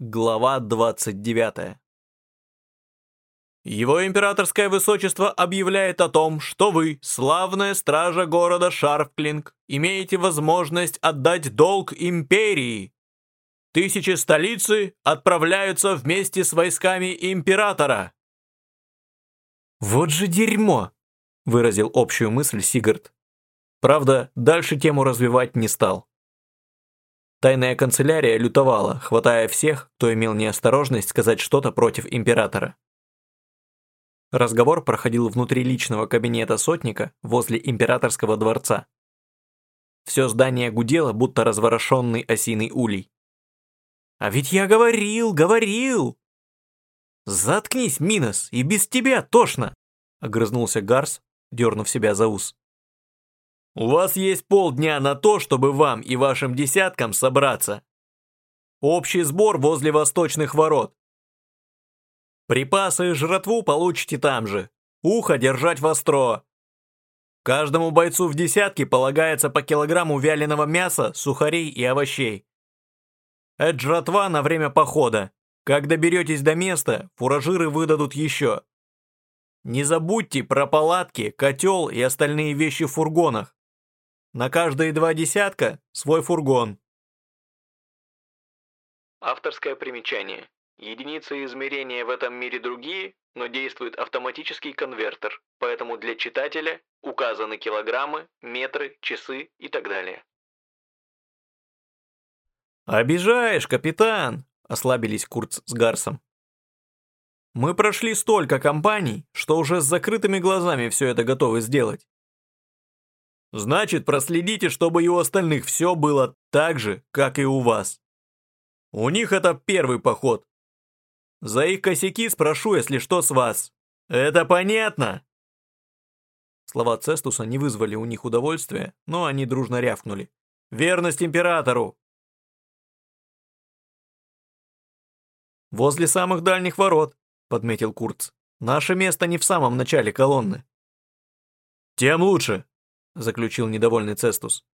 Глава 29. Его императорское высочество объявляет о том, что вы, славная стража города Шарфклинг, имеете возможность отдать долг империи. Тысячи столицы отправляются вместе с войсками императора. «Вот же дерьмо!» – выразил общую мысль Сигард. Правда, дальше тему развивать не стал. Тайная канцелярия лютовала, хватая всех, кто имел неосторожность сказать что-то против императора. Разговор проходил внутри личного кабинета сотника возле императорского дворца. Все здание гудело, будто разворошенный осиный улей. «А ведь я говорил, говорил!» «Заткнись, Минос, и без тебя тошно!» Огрызнулся Гарс, дернув себя за ус. У вас есть полдня на то, чтобы вам и вашим десяткам собраться. Общий сбор возле восточных ворот. Припасы и жратву получите там же. Ухо держать востро. Каждому бойцу в десятке полагается по килограмму вяленого мяса, сухарей и овощей. Это жратва на время похода. Как доберетесь до места, фуражиры выдадут еще. Не забудьте про палатки, котел и остальные вещи в фургонах. На каждые два десятка свой фургон. Авторское примечание. Единицы измерения в этом мире другие, но действует автоматический конвертер, поэтому для читателя указаны килограммы, метры, часы и так далее. «Обижаешь, капитан!» – ослабились Курц с Гарсом. «Мы прошли столько компаний, что уже с закрытыми глазами все это готовы сделать. Значит, проследите, чтобы и у остальных все было так же, как и у вас. У них это первый поход. За их косяки спрошу, если что, с вас. Это понятно?» Слова Цестуса не вызвали у них удовольствия, но они дружно рявкнули. «Верность императору!» «Возле самых дальних ворот», — подметил Курц. «Наше место не в самом начале колонны». «Тем лучше», заключил недовольный Цестус.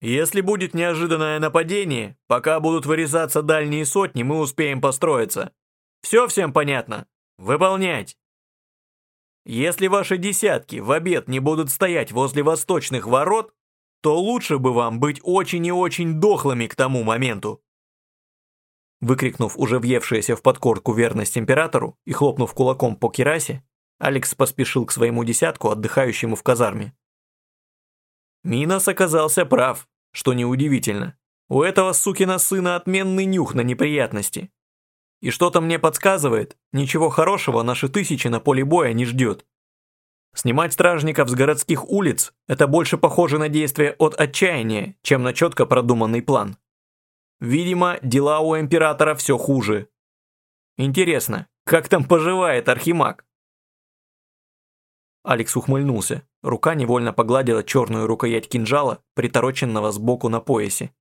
«Если будет неожиданное нападение, пока будут вырезаться дальние сотни, мы успеем построиться. Все всем понятно? Выполнять!» «Если ваши десятки в обед не будут стоять возле восточных ворот, то лучше бы вам быть очень и очень дохлыми к тому моменту!» Выкрикнув уже въевшееся в подкорку верность императору и хлопнув кулаком по керасе, Алекс поспешил к своему десятку, отдыхающему в казарме. Минос оказался прав, что неудивительно. У этого сукина сына отменный нюх на неприятности. И что-то мне подсказывает, ничего хорошего наши тысячи на поле боя не ждет. Снимать стражников с городских улиц – это больше похоже на действие от отчаяния, чем на четко продуманный план. Видимо, дела у императора все хуже. Интересно, как там поживает Архимаг? Алекс ухмыльнулся. Рука невольно погладила черную рукоять кинжала, притороченного сбоку на поясе.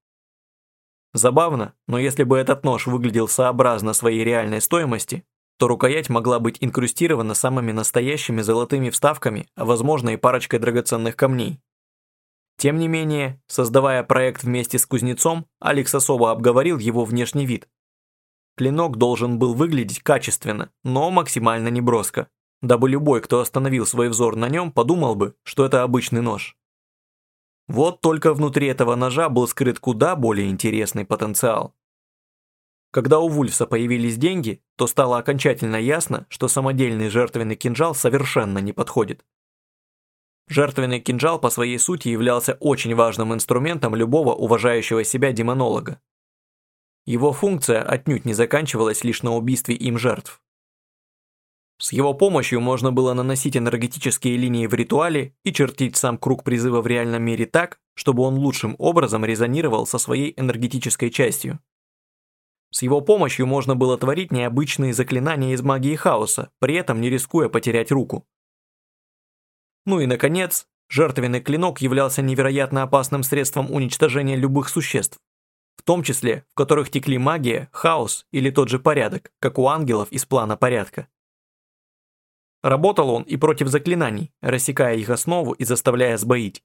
Забавно, но если бы этот нож выглядел сообразно своей реальной стоимости, то рукоять могла быть инкрустирована самыми настоящими золотыми вставками, а возможно и парочкой драгоценных камней. Тем не менее, создавая проект вместе с кузнецом, Алекс особо обговорил его внешний вид. Клинок должен был выглядеть качественно, но максимально неброско дабы любой, кто остановил свой взор на нем, подумал бы, что это обычный нож. Вот только внутри этого ножа был скрыт куда более интересный потенциал. Когда у Вульфса появились деньги, то стало окончательно ясно, что самодельный жертвенный кинжал совершенно не подходит. Жертвенный кинжал по своей сути являлся очень важным инструментом любого уважающего себя демонолога. Его функция отнюдь не заканчивалась лишь на убийстве им жертв. С его помощью можно было наносить энергетические линии в ритуале и чертить сам круг призыва в реальном мире так, чтобы он лучшим образом резонировал со своей энергетической частью. С его помощью можно было творить необычные заклинания из магии хаоса, при этом не рискуя потерять руку. Ну и, наконец, жертвенный клинок являлся невероятно опасным средством уничтожения любых существ, в том числе, в которых текли магия, хаос или тот же порядок, как у ангелов из плана порядка. Работал он и против заклинаний, рассекая их основу и заставляя сбоить.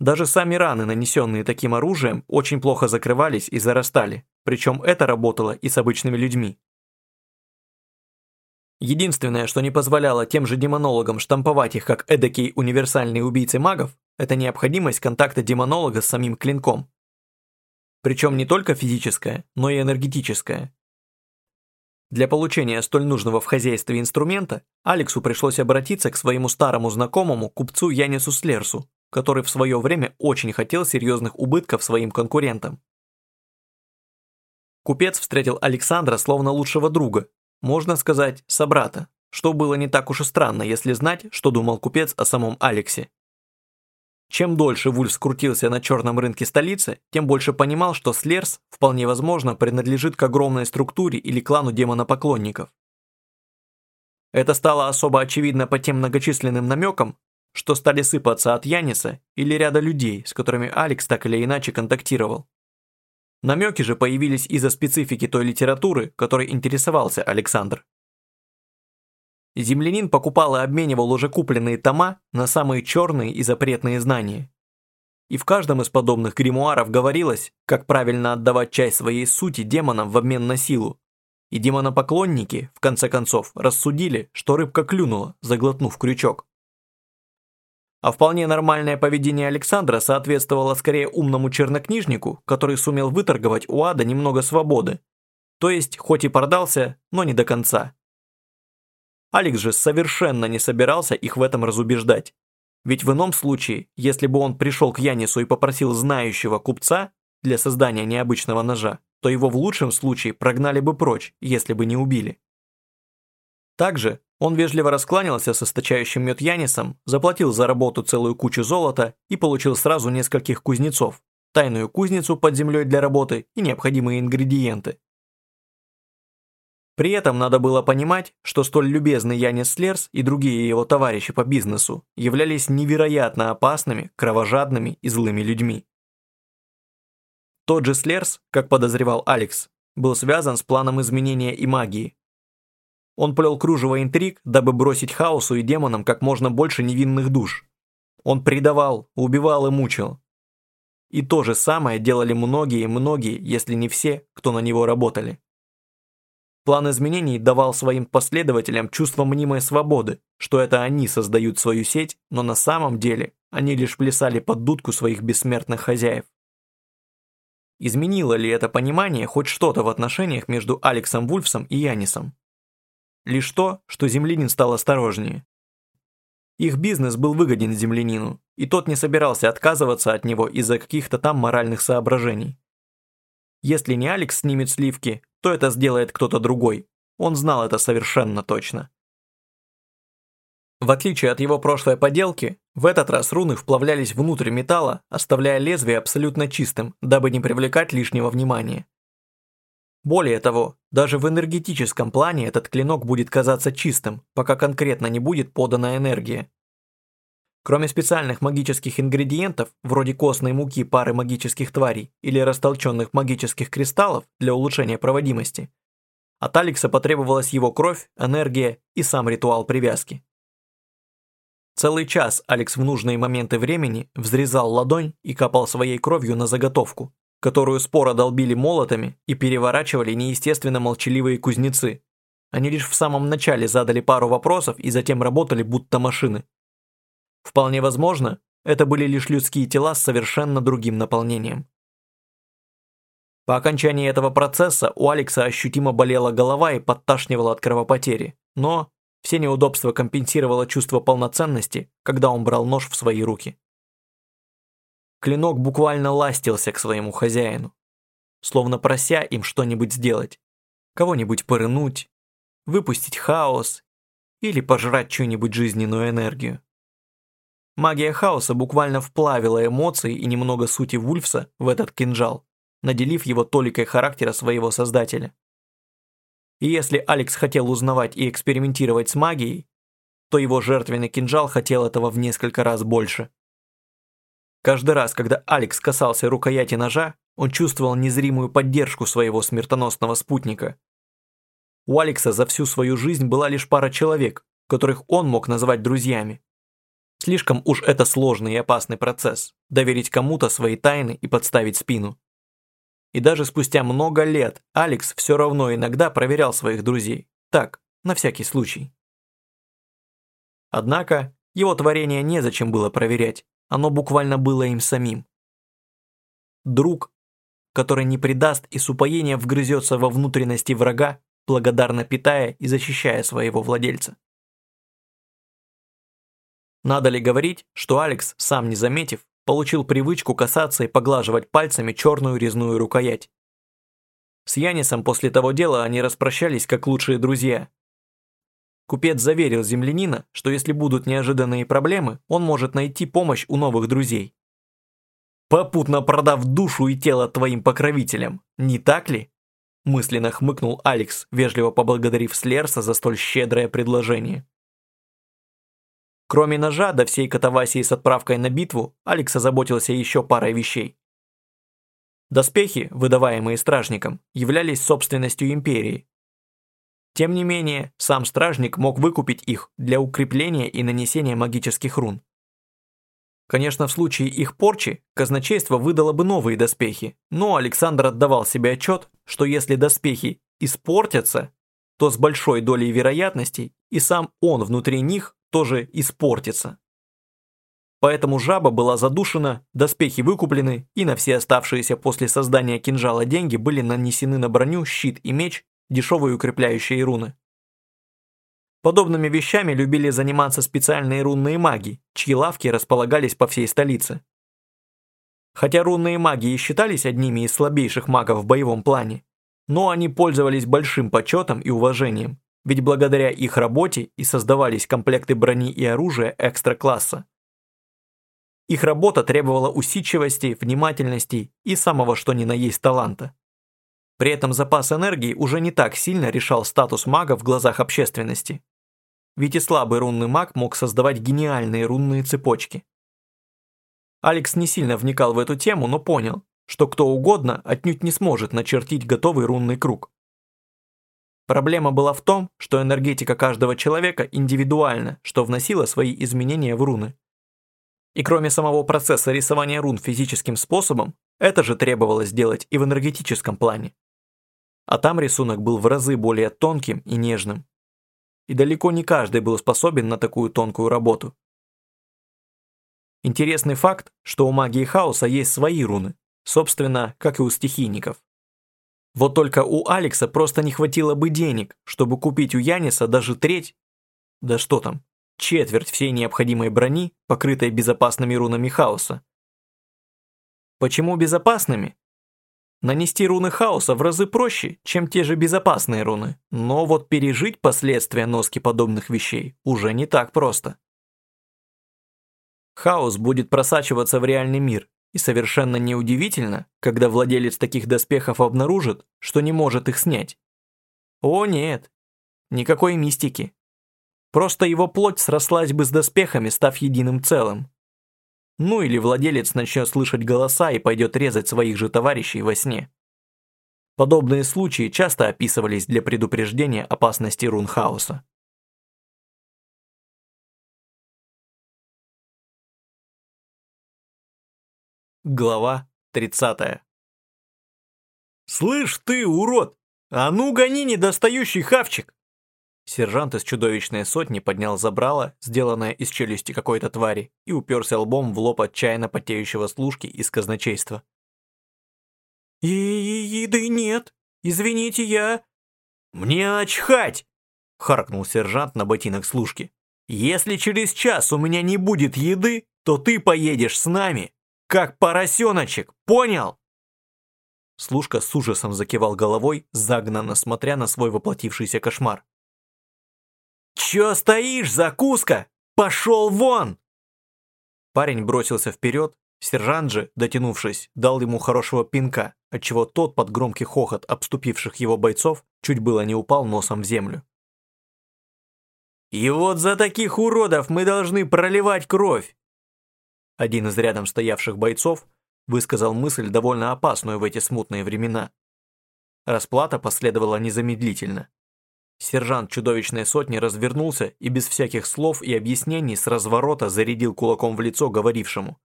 Даже сами раны, нанесенные таким оружием, очень плохо закрывались и зарастали, причем это работало и с обычными людьми. Единственное, что не позволяло тем же демонологам штамповать их как эдакие универсальные убийцы магов, это необходимость контакта демонолога с самим клинком. Причем не только физическая, но и энергетическая. Для получения столь нужного в хозяйстве инструмента Алексу пришлось обратиться к своему старому знакомому купцу Янису Слерсу, который в свое время очень хотел серьезных убытков своим конкурентам. Купец встретил Александра словно лучшего друга, можно сказать, собрата, что было не так уж и странно, если знать, что думал купец о самом Алексе. Чем дольше Вульф скрутился на черном рынке столицы, тем больше понимал, что Слерс, вполне возможно, принадлежит к огромной структуре или клану демонопоклонников. Это стало особо очевидно по тем многочисленным намекам, что стали сыпаться от Яниса или ряда людей, с которыми Алекс так или иначе контактировал. Намеки же появились из-за специфики той литературы, которой интересовался Александр. Землянин покупал и обменивал уже купленные тома на самые черные и запретные знания. И в каждом из подобных гримуаров говорилось, как правильно отдавать часть своей сути демонам в обмен на силу. И демонопоклонники, в конце концов, рассудили, что рыбка клюнула, заглотнув крючок. А вполне нормальное поведение Александра соответствовало скорее умному чернокнижнику, который сумел выторговать у ада немного свободы. То есть, хоть и продался, но не до конца. Алекс же совершенно не собирался их в этом разубеждать. Ведь в ином случае, если бы он пришел к Янису и попросил знающего купца для создания необычного ножа, то его в лучшем случае прогнали бы прочь, если бы не убили. Также он вежливо раскланялся с источающим мед Янисом, заплатил за работу целую кучу золота и получил сразу нескольких кузнецов, тайную кузницу под землей для работы и необходимые ингредиенты. При этом надо было понимать, что столь любезный Янис Слерс и другие его товарищи по бизнесу являлись невероятно опасными, кровожадными и злыми людьми. Тот же Слерс, как подозревал Алекс, был связан с планом изменения и магии. Он плел кружево интриг, дабы бросить хаосу и демонам как можно больше невинных душ. Он предавал, убивал и мучил. И то же самое делали многие-многие, если не все, кто на него работали. План изменений давал своим последователям чувство мнимой свободы, что это они создают свою сеть, но на самом деле они лишь плясали под дудку своих бессмертных хозяев. Изменило ли это понимание хоть что-то в отношениях между Алексом Вульфсом и Янисом? Лишь то, что землянин стал осторожнее. Их бизнес был выгоден землянину, и тот не собирался отказываться от него из-за каких-то там моральных соображений. Если не Алекс снимет сливки, то это сделает кто-то другой. Он знал это совершенно точно. В отличие от его прошлой поделки, в этот раз руны вплавлялись внутрь металла, оставляя лезвие абсолютно чистым, дабы не привлекать лишнего внимания. Более того, даже в энергетическом плане этот клинок будет казаться чистым, пока конкретно не будет подана энергия. Кроме специальных магических ингредиентов, вроде костной муки пары магических тварей или растолченных магических кристаллов для улучшения проводимости, от Алекса потребовалась его кровь, энергия и сам ритуал привязки. Целый час Алекс в нужные моменты времени взрезал ладонь и капал своей кровью на заготовку, которую споро долбили молотами и переворачивали неестественно молчаливые кузнецы. Они лишь в самом начале задали пару вопросов и затем работали будто машины. Вполне возможно, это были лишь людские тела с совершенно другим наполнением. По окончании этого процесса у Алекса ощутимо болела голова и подташнивала от кровопотери, но все неудобства компенсировало чувство полноценности, когда он брал нож в свои руки. Клинок буквально ластился к своему хозяину, словно прося им что-нибудь сделать, кого-нибудь порынуть, выпустить хаос или пожрать чью-нибудь жизненную энергию. Магия хаоса буквально вплавила эмоции и немного сути Вульфса в этот кинжал, наделив его толикой характера своего создателя. И если Алекс хотел узнавать и экспериментировать с магией, то его жертвенный кинжал хотел этого в несколько раз больше. Каждый раз, когда Алекс касался рукояти ножа, он чувствовал незримую поддержку своего смертоносного спутника. У Алекса за всю свою жизнь была лишь пара человек, которых он мог назвать друзьями. Слишком уж это сложный и опасный процесс – доверить кому-то свои тайны и подставить спину. И даже спустя много лет Алекс все равно иногда проверял своих друзей. Так, на всякий случай. Однако, его творение незачем было проверять, оно буквально было им самим. Друг, который не предаст и с упоением вгрызется во внутренности врага, благодарно питая и защищая своего владельца. Надо ли говорить, что Алекс, сам не заметив, получил привычку касаться и поглаживать пальцами черную резную рукоять. С Янисом после того дела они распрощались как лучшие друзья. Купец заверил землянина, что если будут неожиданные проблемы, он может найти помощь у новых друзей. «Попутно продав душу и тело твоим покровителям, не так ли?» мысленно хмыкнул Алекс, вежливо поблагодарив Слерса за столь щедрое предложение. Кроме ножа до всей катавасии с отправкой на битву, Алекс озаботился еще парой вещей. Доспехи, выдаваемые стражникам, являлись собственностью империи. Тем не менее, сам стражник мог выкупить их для укрепления и нанесения магических рун. Конечно, в случае их порчи, казначейство выдало бы новые доспехи, но Александр отдавал себе отчет, что если доспехи испортятся, то с большой долей вероятности и сам он внутри них тоже испортится. Поэтому жаба была задушена, доспехи выкуплены, и на все оставшиеся после создания кинжала деньги были нанесены на броню, щит и меч, дешевые укрепляющие руны. Подобными вещами любили заниматься специальные рунные маги, чьи лавки располагались по всей столице. Хотя рунные маги и считались одними из слабейших магов в боевом плане, но они пользовались большим почетом и уважением, ведь благодаря их работе и создавались комплекты брони и оружия экстра-класса. Их работа требовала усидчивости, внимательности и самого что ни на есть таланта. При этом запас энергии уже не так сильно решал статус мага в глазах общественности. Ведь и слабый рунный маг мог создавать гениальные рунные цепочки. Алекс не сильно вникал в эту тему, но понял, что кто угодно отнюдь не сможет начертить готовый рунный круг. Проблема была в том, что энергетика каждого человека индивидуальна, что вносило свои изменения в руны. И кроме самого процесса рисования рун физическим способом, это же требовалось сделать и в энергетическом плане. А там рисунок был в разы более тонким и нежным. И далеко не каждый был способен на такую тонкую работу. Интересный факт, что у магии хаоса есть свои руны, собственно, как и у стихийников. Вот только у Алекса просто не хватило бы денег, чтобы купить у Яниса даже треть, да что там, четверть всей необходимой брони, покрытой безопасными рунами хаоса. Почему безопасными? Нанести руны хаоса в разы проще, чем те же безопасные руны, но вот пережить последствия носки подобных вещей уже не так просто. Хаос будет просачиваться в реальный мир, и совершенно неудивительно, когда владелец таких доспехов обнаружит, что не может их снять. О нет, никакой мистики. Просто его плоть срослась бы с доспехами, став единым целым. Ну или владелец начнет слышать голоса и пойдет резать своих же товарищей во сне. Подобные случаи часто описывались для предупреждения опасности рун хаоса. Глава 30. «Слышь ты, урод! А ну гони недостающий хавчик!» Сержант из чудовищной сотни поднял забрало, сделанное из челюсти какой-то твари, и уперся лбом в лоб отчаянно потеющего служки из казначейства. «И еды нет! Извините, я...» «Мне очхать!» — харкнул сержант на ботинок служки. «Если через час у меня не будет еды, то ты поедешь с нами!» Как поросеночек, понял?» Служка с ужасом закивал головой, загнанно смотря на свой воплотившийся кошмар. «Чё стоишь, закуска? Пошел вон!» Парень бросился вперед, сержант же, дотянувшись, дал ему хорошего пинка, отчего тот под громкий хохот обступивших его бойцов чуть было не упал носом в землю. «И вот за таких уродов мы должны проливать кровь! Один из рядом стоявших бойцов высказал мысль, довольно опасную в эти смутные времена. Расплата последовала незамедлительно. Сержант чудовищной сотни развернулся и без всяких слов и объяснений с разворота зарядил кулаком в лицо говорившему.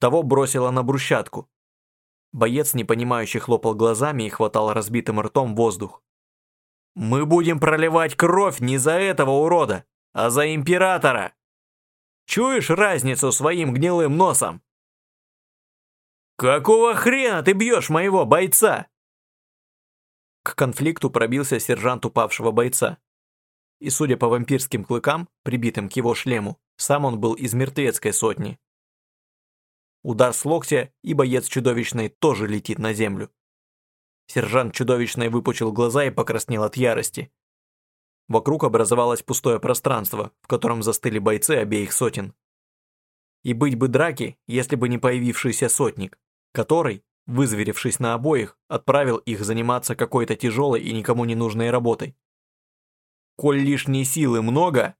Того бросило на брусчатку. Боец, непонимающе хлопал глазами и хватал разбитым ртом воздух. «Мы будем проливать кровь не за этого урода, а за императора! Чуешь разницу своим гнилым носом?» «Какого хрена ты бьешь моего бойца?» К конфликту пробился сержант упавшего бойца. И судя по вампирским клыкам, прибитым к его шлему, сам он был из мертвецкой сотни. Удар с локтя, и боец чудовищный тоже летит на землю. Сержант чудовищный выпучил глаза и покраснел от ярости. Вокруг образовалось пустое пространство, в котором застыли бойцы обеих сотен. И быть бы драки, если бы не появившийся сотник, который, вызверившись на обоих, отправил их заниматься какой-то тяжелой и никому не нужной работой. «Коль лишней силы много»,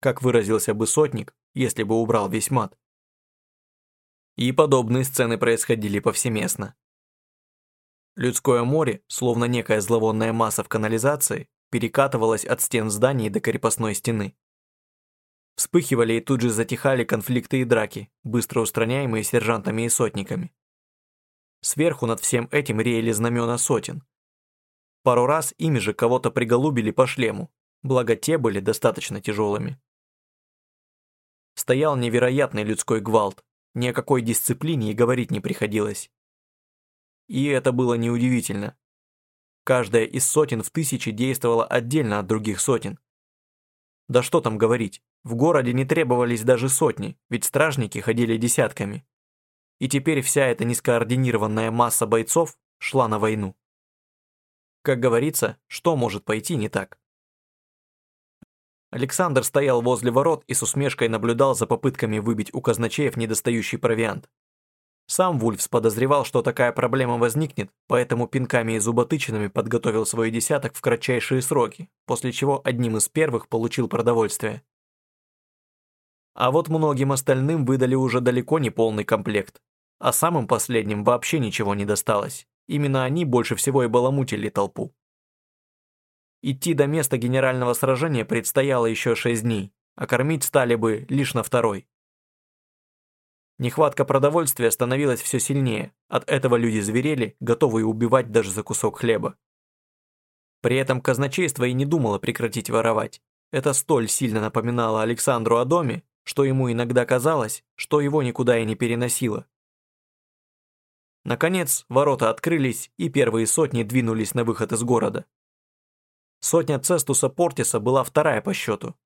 как выразился бы сотник, если бы убрал весь мат. И подобные сцены происходили повсеместно. Людское море, словно некая зловонная масса в канализации, перекатывалось от стен зданий до крепостной стены. Вспыхивали и тут же затихали конфликты и драки, быстро устраняемые сержантами и сотниками. Сверху над всем этим реяли знамена сотен. Пару раз ими же кого-то приголубили по шлему, благо те были достаточно тяжелыми. Стоял невероятный людской гвалт, ни о какой дисциплине и говорить не приходилось. И это было неудивительно. Каждая из сотен в тысячи действовала отдельно от других сотен. Да что там говорить, в городе не требовались даже сотни, ведь стражники ходили десятками. И теперь вся эта нескоординированная масса бойцов шла на войну. Как говорится, что может пойти не так? Александр стоял возле ворот и с усмешкой наблюдал за попытками выбить у казначеев недостающий провиант. Сам Вульфс подозревал, что такая проблема возникнет, поэтому пинками и зуботычинами подготовил свой десяток в кратчайшие сроки, после чего одним из первых получил продовольствие. А вот многим остальным выдали уже далеко не полный комплект, а самым последним вообще ничего не досталось. Именно они больше всего и баламутили толпу. Идти до места генерального сражения предстояло еще шесть дней, а кормить стали бы лишь на второй. Нехватка продовольствия становилась все сильнее, от этого люди зверели, готовые убивать даже за кусок хлеба. При этом казначейство и не думало прекратить воровать. Это столь сильно напоминало Александру о доме, что ему иногда казалось, что его никуда и не переносило. Наконец, ворота открылись, и первые сотни двинулись на выход из города. Сотня Цестуса Портиса была вторая по счету.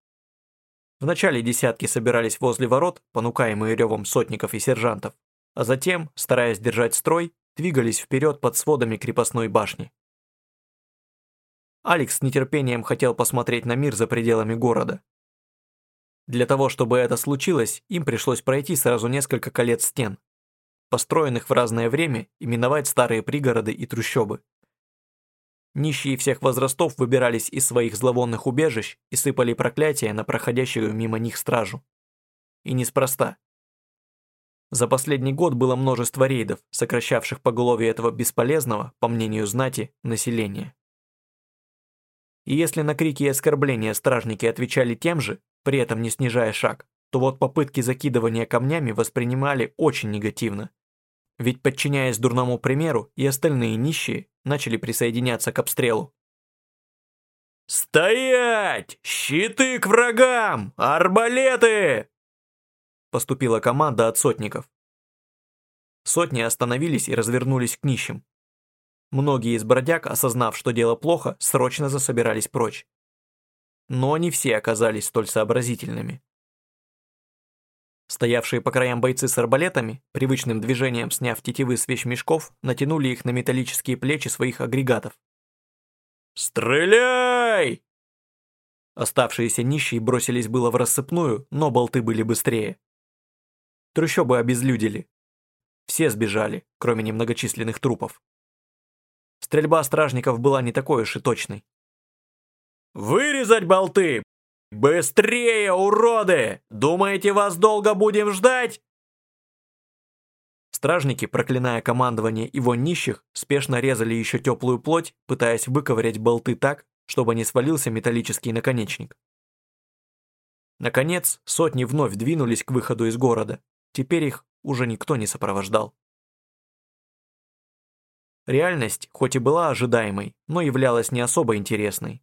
Вначале десятки собирались возле ворот, понукаемые ревом сотников и сержантов, а затем, стараясь держать строй, двигались вперед под сводами крепостной башни. Алекс с нетерпением хотел посмотреть на мир за пределами города. Для того, чтобы это случилось, им пришлось пройти сразу несколько колец стен, построенных в разное время и миновать старые пригороды и трущобы. Нищие всех возрастов выбирались из своих зловонных убежищ и сыпали проклятия на проходящую мимо них стражу. И неспроста. За последний год было множество рейдов, сокращавших поголовье этого бесполезного, по мнению знати, населения. И если на крики и оскорбления стражники отвечали тем же, при этом не снижая шаг, то вот попытки закидывания камнями воспринимали очень негативно. Ведь подчиняясь дурному примеру, и остальные нищие начали присоединяться к обстрелу. «Стоять! Щиты к врагам! Арбалеты!» Поступила команда от сотников. Сотни остановились и развернулись к нищим. Многие из бродяг, осознав, что дело плохо, срочно засобирались прочь. Но не все оказались столь сообразительными. Стоявшие по краям бойцы с арбалетами, привычным движением сняв тетивы с вещмешков, натянули их на металлические плечи своих агрегатов. «Стреляй!» Оставшиеся нищие бросились было в рассыпную, но болты были быстрее. Трущобы обезлюдили. Все сбежали, кроме немногочисленных трупов. Стрельба стражников была не такой уж и точной. «Вырезать болты! «Быстрее, уроды! Думаете, вас долго будем ждать?» Стражники, проклиная командование его нищих, спешно резали еще теплую плоть, пытаясь выковырять болты так, чтобы не свалился металлический наконечник. Наконец, сотни вновь двинулись к выходу из города. Теперь их уже никто не сопровождал. Реальность, хоть и была ожидаемой, но являлась не особо интересной.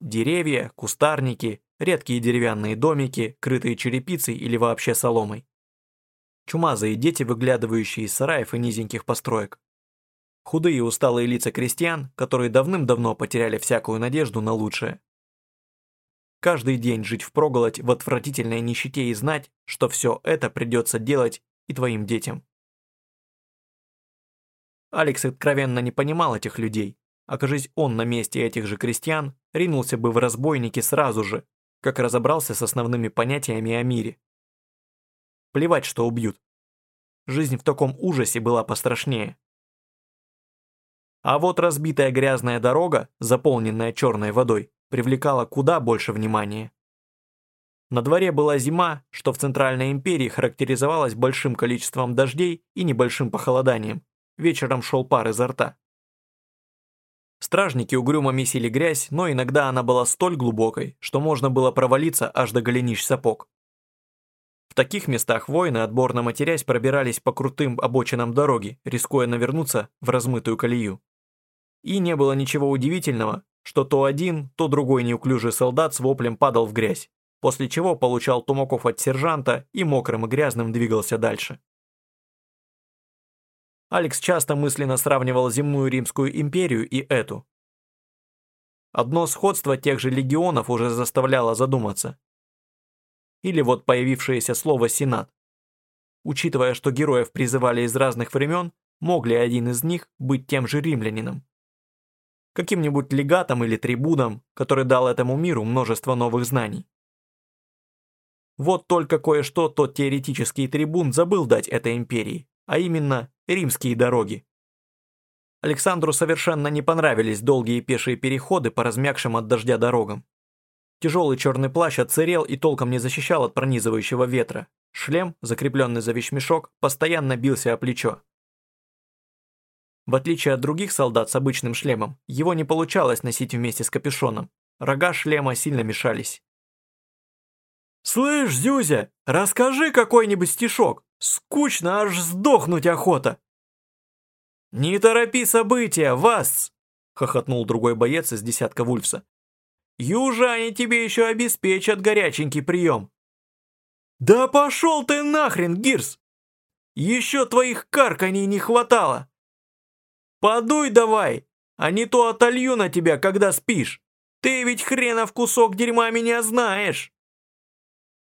Деревья, кустарники, редкие деревянные домики, крытые черепицей или вообще соломой. Чумазые дети, выглядывающие из сараев и низеньких построек. Худые усталые лица крестьян, которые давным-давно потеряли всякую надежду на лучшее. Каждый день жить впроголодь в отвратительной нищете и знать, что все это придется делать и твоим детям. Алекс откровенно не понимал этих людей. Окажись он на месте этих же крестьян, ринулся бы в разбойники сразу же, как разобрался с основными понятиями о мире. Плевать, что убьют. Жизнь в таком ужасе была пострашнее. А вот разбитая грязная дорога, заполненная черной водой, привлекала куда больше внимания. На дворе была зима, что в Центральной империи характеризовалась большим количеством дождей и небольшим похолоданием. Вечером шел пар изо рта. Стражники угрюмо месили грязь, но иногда она была столь глубокой, что можно было провалиться аж до голенищ сапог. В таких местах воины, отборно матерясь, пробирались по крутым обочинам дороги, рискуя навернуться в размытую колею. И не было ничего удивительного, что то один, то другой неуклюжий солдат с воплем падал в грязь, после чего получал тумаков от сержанта и мокрым и грязным двигался дальше. Алекс часто мысленно сравнивал земную Римскую империю и эту. Одно сходство тех же легионов уже заставляло задуматься. Или вот появившееся слово «сенат». Учитывая, что героев призывали из разных времен, мог ли один из них быть тем же римлянином? каким-нибудь легатом или трибуном, который дал этому миру множество новых знаний. Вот только кое-что тот теоретический трибун забыл дать этой империи, а именно римские дороги. Александру совершенно не понравились долгие пешие переходы по размягшим от дождя дорогам. Тяжелый черный плащ отсырел и толком не защищал от пронизывающего ветра. Шлем, закрепленный за вещмешок, постоянно бился о плечо. В отличие от других солдат с обычным шлемом, его не получалось носить вместе с капюшоном. Рога шлема сильно мешались. «Слышь, Зюзя, расскажи какой-нибудь стишок. Скучно, аж сдохнуть охота!» «Не торопи события, вас!» — хохотнул другой боец из десятка Вульфса. «Южане тебе еще обеспечат горяченький прием!» «Да пошел ты нахрен, Гирс! Еще твоих карканий не хватало!» Подуй давай, а не то отолью на тебя, когда спишь. Ты ведь хренов кусок дерьма меня знаешь.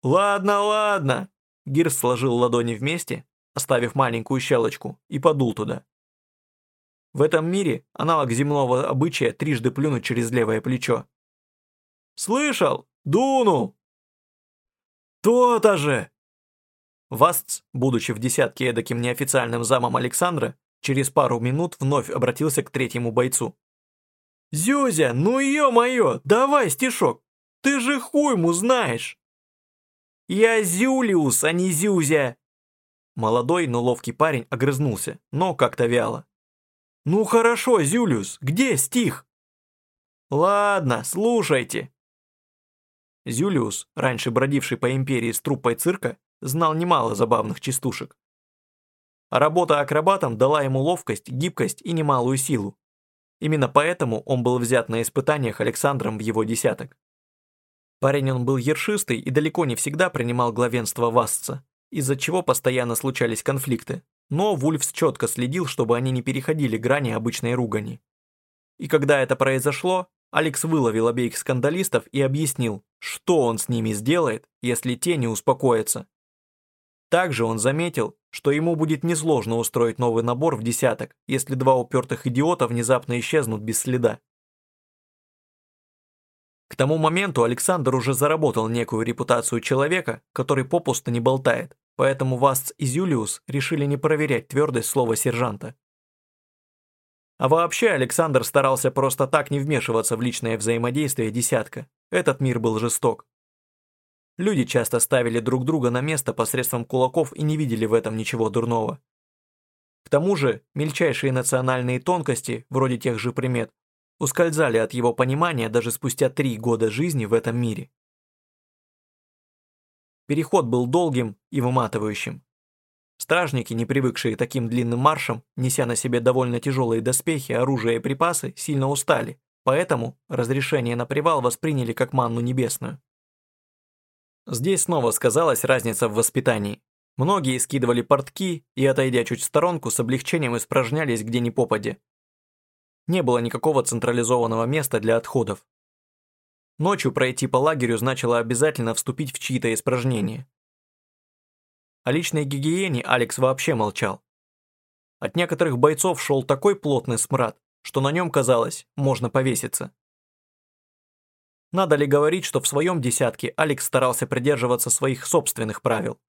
Ладно, ладно. Гирс сложил ладони вместе, оставив маленькую щелочку, и подул туда. В этом мире аналог земного обычая трижды плюнуть через левое плечо. «Слышал? Дунул!» «То-то же!» Вастц, будучи в десятке эдаким неофициальным замом Александра, Через пару минут вновь обратился к третьему бойцу. «Зюзя, ну ё-моё, давай стишок! Ты же хуйму знаешь!» «Я Зюлиус, а не Зюзя!» Молодой, но ловкий парень огрызнулся, но как-то вяло. «Ну хорошо, Зюлиус, где стих?» «Ладно, слушайте». Зюлиус, раньше бродивший по империи с труппой цирка, знал немало забавных частушек работа акробатом дала ему ловкость, гибкость и немалую силу. Именно поэтому он был взят на испытаниях Александром в его десяток. Парень он был ершистый и далеко не всегда принимал главенство Васца, из-за чего постоянно случались конфликты, но Вульфс четко следил, чтобы они не переходили грани обычной ругани. И когда это произошло, Алекс выловил обеих скандалистов и объяснил, что он с ними сделает, если те не успокоятся. Также он заметил, что ему будет несложно устроить новый набор в десяток, если два упертых идиота внезапно исчезнут без следа. К тому моменту Александр уже заработал некую репутацию человека, который попусто не болтает, поэтому Вастс и Зюлиус решили не проверять твердость слова сержанта. А вообще Александр старался просто так не вмешиваться в личное взаимодействие десятка. Этот мир был жесток. Люди часто ставили друг друга на место посредством кулаков и не видели в этом ничего дурного. К тому же, мельчайшие национальные тонкости, вроде тех же примет, ускользали от его понимания даже спустя три года жизни в этом мире. Переход был долгим и выматывающим. Стражники, не привыкшие таким длинным маршем, неся на себе довольно тяжелые доспехи, оружие и припасы, сильно устали, поэтому разрешение на привал восприняли как манну небесную. Здесь снова сказалась разница в воспитании. Многие скидывали портки и, отойдя чуть в сторонку, с облегчением испражнялись где ни попадя. Не было никакого централизованного места для отходов. Ночью пройти по лагерю значило обязательно вступить в чьи-то испражнения. О личной гигиене Алекс вообще молчал. От некоторых бойцов шел такой плотный смрад, что на нем, казалось, можно повеситься. Надо ли говорить, что в своем десятке Алекс старался придерживаться своих собственных правил?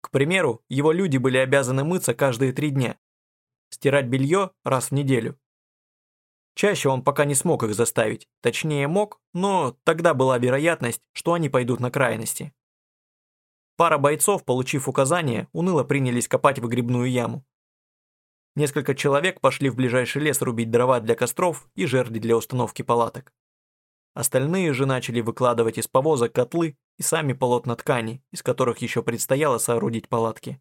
К примеру, его люди были обязаны мыться каждые три дня, стирать белье раз в неделю. Чаще он пока не смог их заставить, точнее мог, но тогда была вероятность, что они пойдут на крайности. Пара бойцов, получив указание, уныло принялись копать выгребную яму. Несколько человек пошли в ближайший лес рубить дрова для костров и жерди для установки палаток. Остальные же начали выкладывать из повозок котлы и сами полотна ткани, из которых еще предстояло соорудить палатки.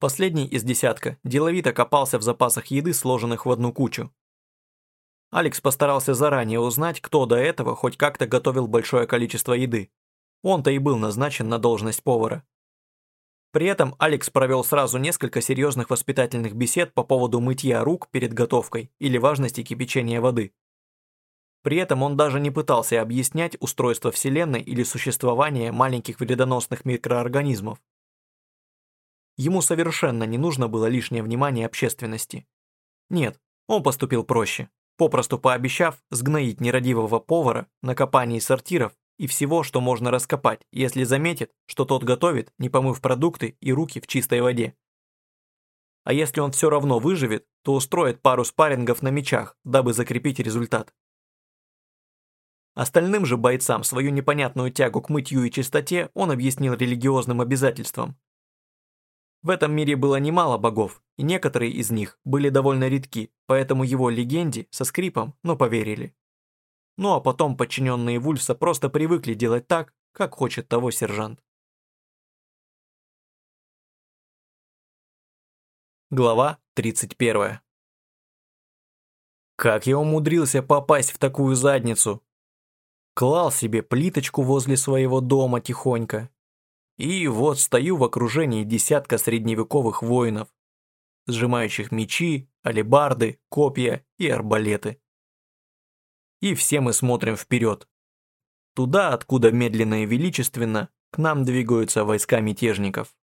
Последний из десятка деловито копался в запасах еды, сложенных в одну кучу. Алекс постарался заранее узнать, кто до этого хоть как-то готовил большое количество еды. Он-то и был назначен на должность повара. При этом Алекс провел сразу несколько серьезных воспитательных бесед по поводу мытья рук перед готовкой или важности кипячения воды. При этом он даже не пытался объяснять устройство Вселенной или существование маленьких вредоносных микроорганизмов. Ему совершенно не нужно было лишнее внимание общественности. Нет, он поступил проще, попросту пообещав сгноить нерадивого повара на копании сортиров и всего, что можно раскопать, если заметит, что тот готовит, не помыв продукты и руки в чистой воде. А если он все равно выживет, то устроит пару спаррингов на мечах, дабы закрепить результат. Остальным же бойцам свою непонятную тягу к мытью и чистоте он объяснил религиозным обязательством. В этом мире было немало богов, и некоторые из них были довольно редки, поэтому его легенде со скрипом, но поверили. Ну а потом подчиненные Вульфса просто привыкли делать так, как хочет того сержант. Глава 31 Как я умудрился попасть в такую задницу? клал себе плиточку возле своего дома тихонько. И вот стою в окружении десятка средневековых воинов, сжимающих мечи, алебарды, копья и арбалеты. И все мы смотрим вперед. Туда, откуда медленно и величественно к нам двигаются войска мятежников.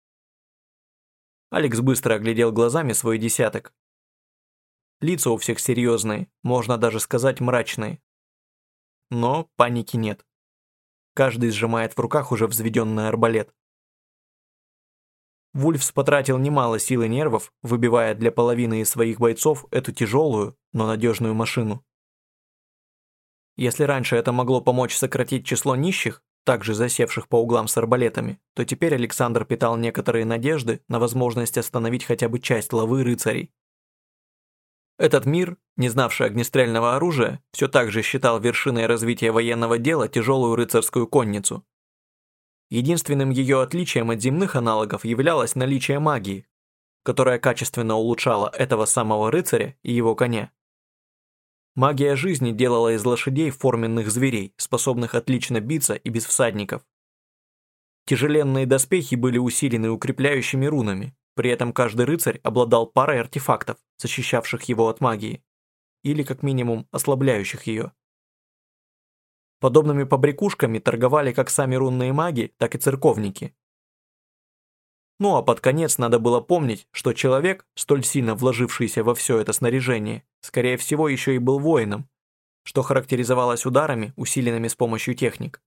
Алекс быстро оглядел глазами свой десяток. Лица у всех серьезные, можно даже сказать мрачные, но паники нет. Каждый сжимает в руках уже взведенный арбалет. Вульфс потратил немало сил и нервов, выбивая для половины из своих бойцов эту тяжелую, но надежную машину. Если раньше это могло помочь сократить число нищих, также засевших по углам с арбалетами, то теперь Александр питал некоторые надежды на возможность остановить хотя бы часть лавы рыцарей. Этот мир, не знавший огнестрельного оружия, все так же считал вершиной развития военного дела тяжелую рыцарскую конницу. Единственным ее отличием от земных аналогов являлось наличие магии, которая качественно улучшала этого самого рыцаря и его коня. Магия жизни делала из лошадей форменных зверей, способных отлично биться и без всадников. Тяжеленные доспехи были усилены укрепляющими рунами, при этом каждый рыцарь обладал парой артефактов, защищавших его от магии, или как минимум ослабляющих ее. Подобными побрякушками торговали как сами рунные маги, так и церковники. Ну а под конец надо было помнить, что человек, столь сильно вложившийся во все это снаряжение, скорее всего еще и был воином, что характеризовалось ударами, усиленными с помощью техник.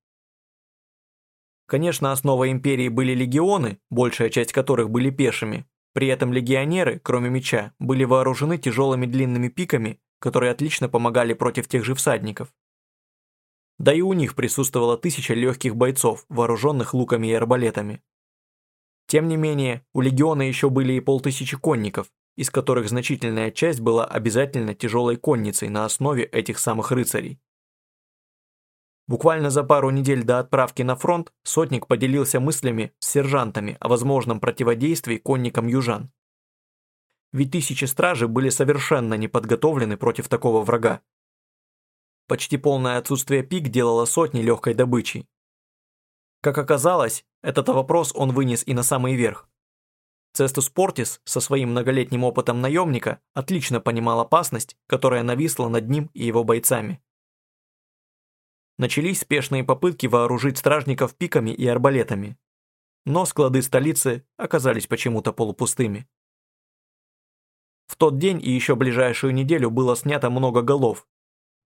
Конечно, основой империи были легионы, большая часть которых были пешими. При этом легионеры, кроме меча, были вооружены тяжелыми длинными пиками, которые отлично помогали против тех же всадников. Да и у них присутствовало тысяча легких бойцов, вооруженных луками и арбалетами. Тем не менее, у легиона еще были и полтысячи конников, из которых значительная часть была обязательно тяжелой конницей на основе этих самых рыцарей. Буквально за пару недель до отправки на фронт сотник поделился мыслями с сержантами о возможном противодействии конникам южан. Ведь тысячи стражи были совершенно не подготовлены против такого врага. Почти полное отсутствие пик делало сотни легкой добычей. Как оказалось, этот вопрос он вынес и на самый верх. Цестус Портис со своим многолетним опытом наемника отлично понимал опасность, которая нависла над ним и его бойцами. Начались спешные попытки вооружить стражников пиками и арбалетами. Но склады столицы оказались почему-то полупустыми. В тот день и еще ближайшую неделю было снято много голов.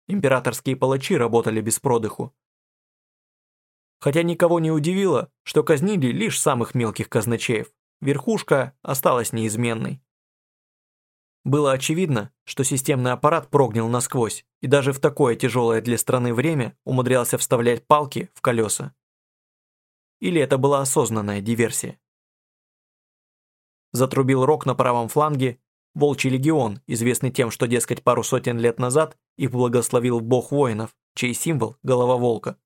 Императорские палачи работали без продыху. Хотя никого не удивило, что казнили лишь самых мелких казначеев. Верхушка осталась неизменной. Было очевидно, что системный аппарат прогнил насквозь и даже в такое тяжелое для страны время умудрялся вставлять палки в колеса. Или это была осознанная диверсия? Затрубил рог на правом фланге, Волчий легион, известный тем, что, дескать, пару сотен лет назад их благословил бог воинов, чей символ – голова волка.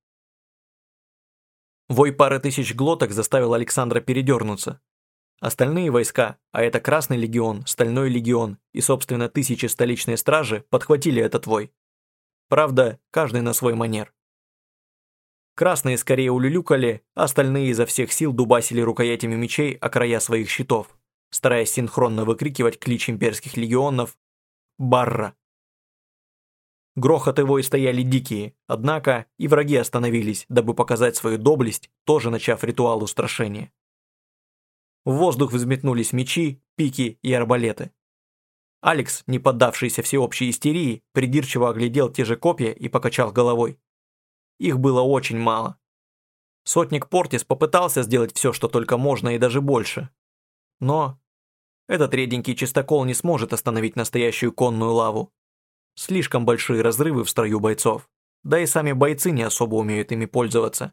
Вой пары тысяч глоток заставил Александра передернуться, Остальные войска, а это Красный легион, Стальной легион и, собственно, тысячи столичной стражи, подхватили этот вой. Правда, каждый на свой манер. Красные скорее улюлюкали, а остальные изо всех сил дубасили рукоятями мечей о края своих щитов, стараясь синхронно выкрикивать клич имперских легионов «Барра!». Грохот его и стояли дикие, однако и враги остановились, дабы показать свою доблесть, тоже начав ритуал устрашения. В воздух взметнулись мечи, пики и арбалеты. Алекс, не поддавшийся всеобщей истерии, придирчиво оглядел те же копья и покачал головой. Их было очень мало. Сотник Портис попытался сделать все, что только можно и даже больше. Но этот реденький чистокол не сможет остановить настоящую конную лаву. Слишком большие разрывы в строю бойцов, да и сами бойцы не особо умеют ими пользоваться.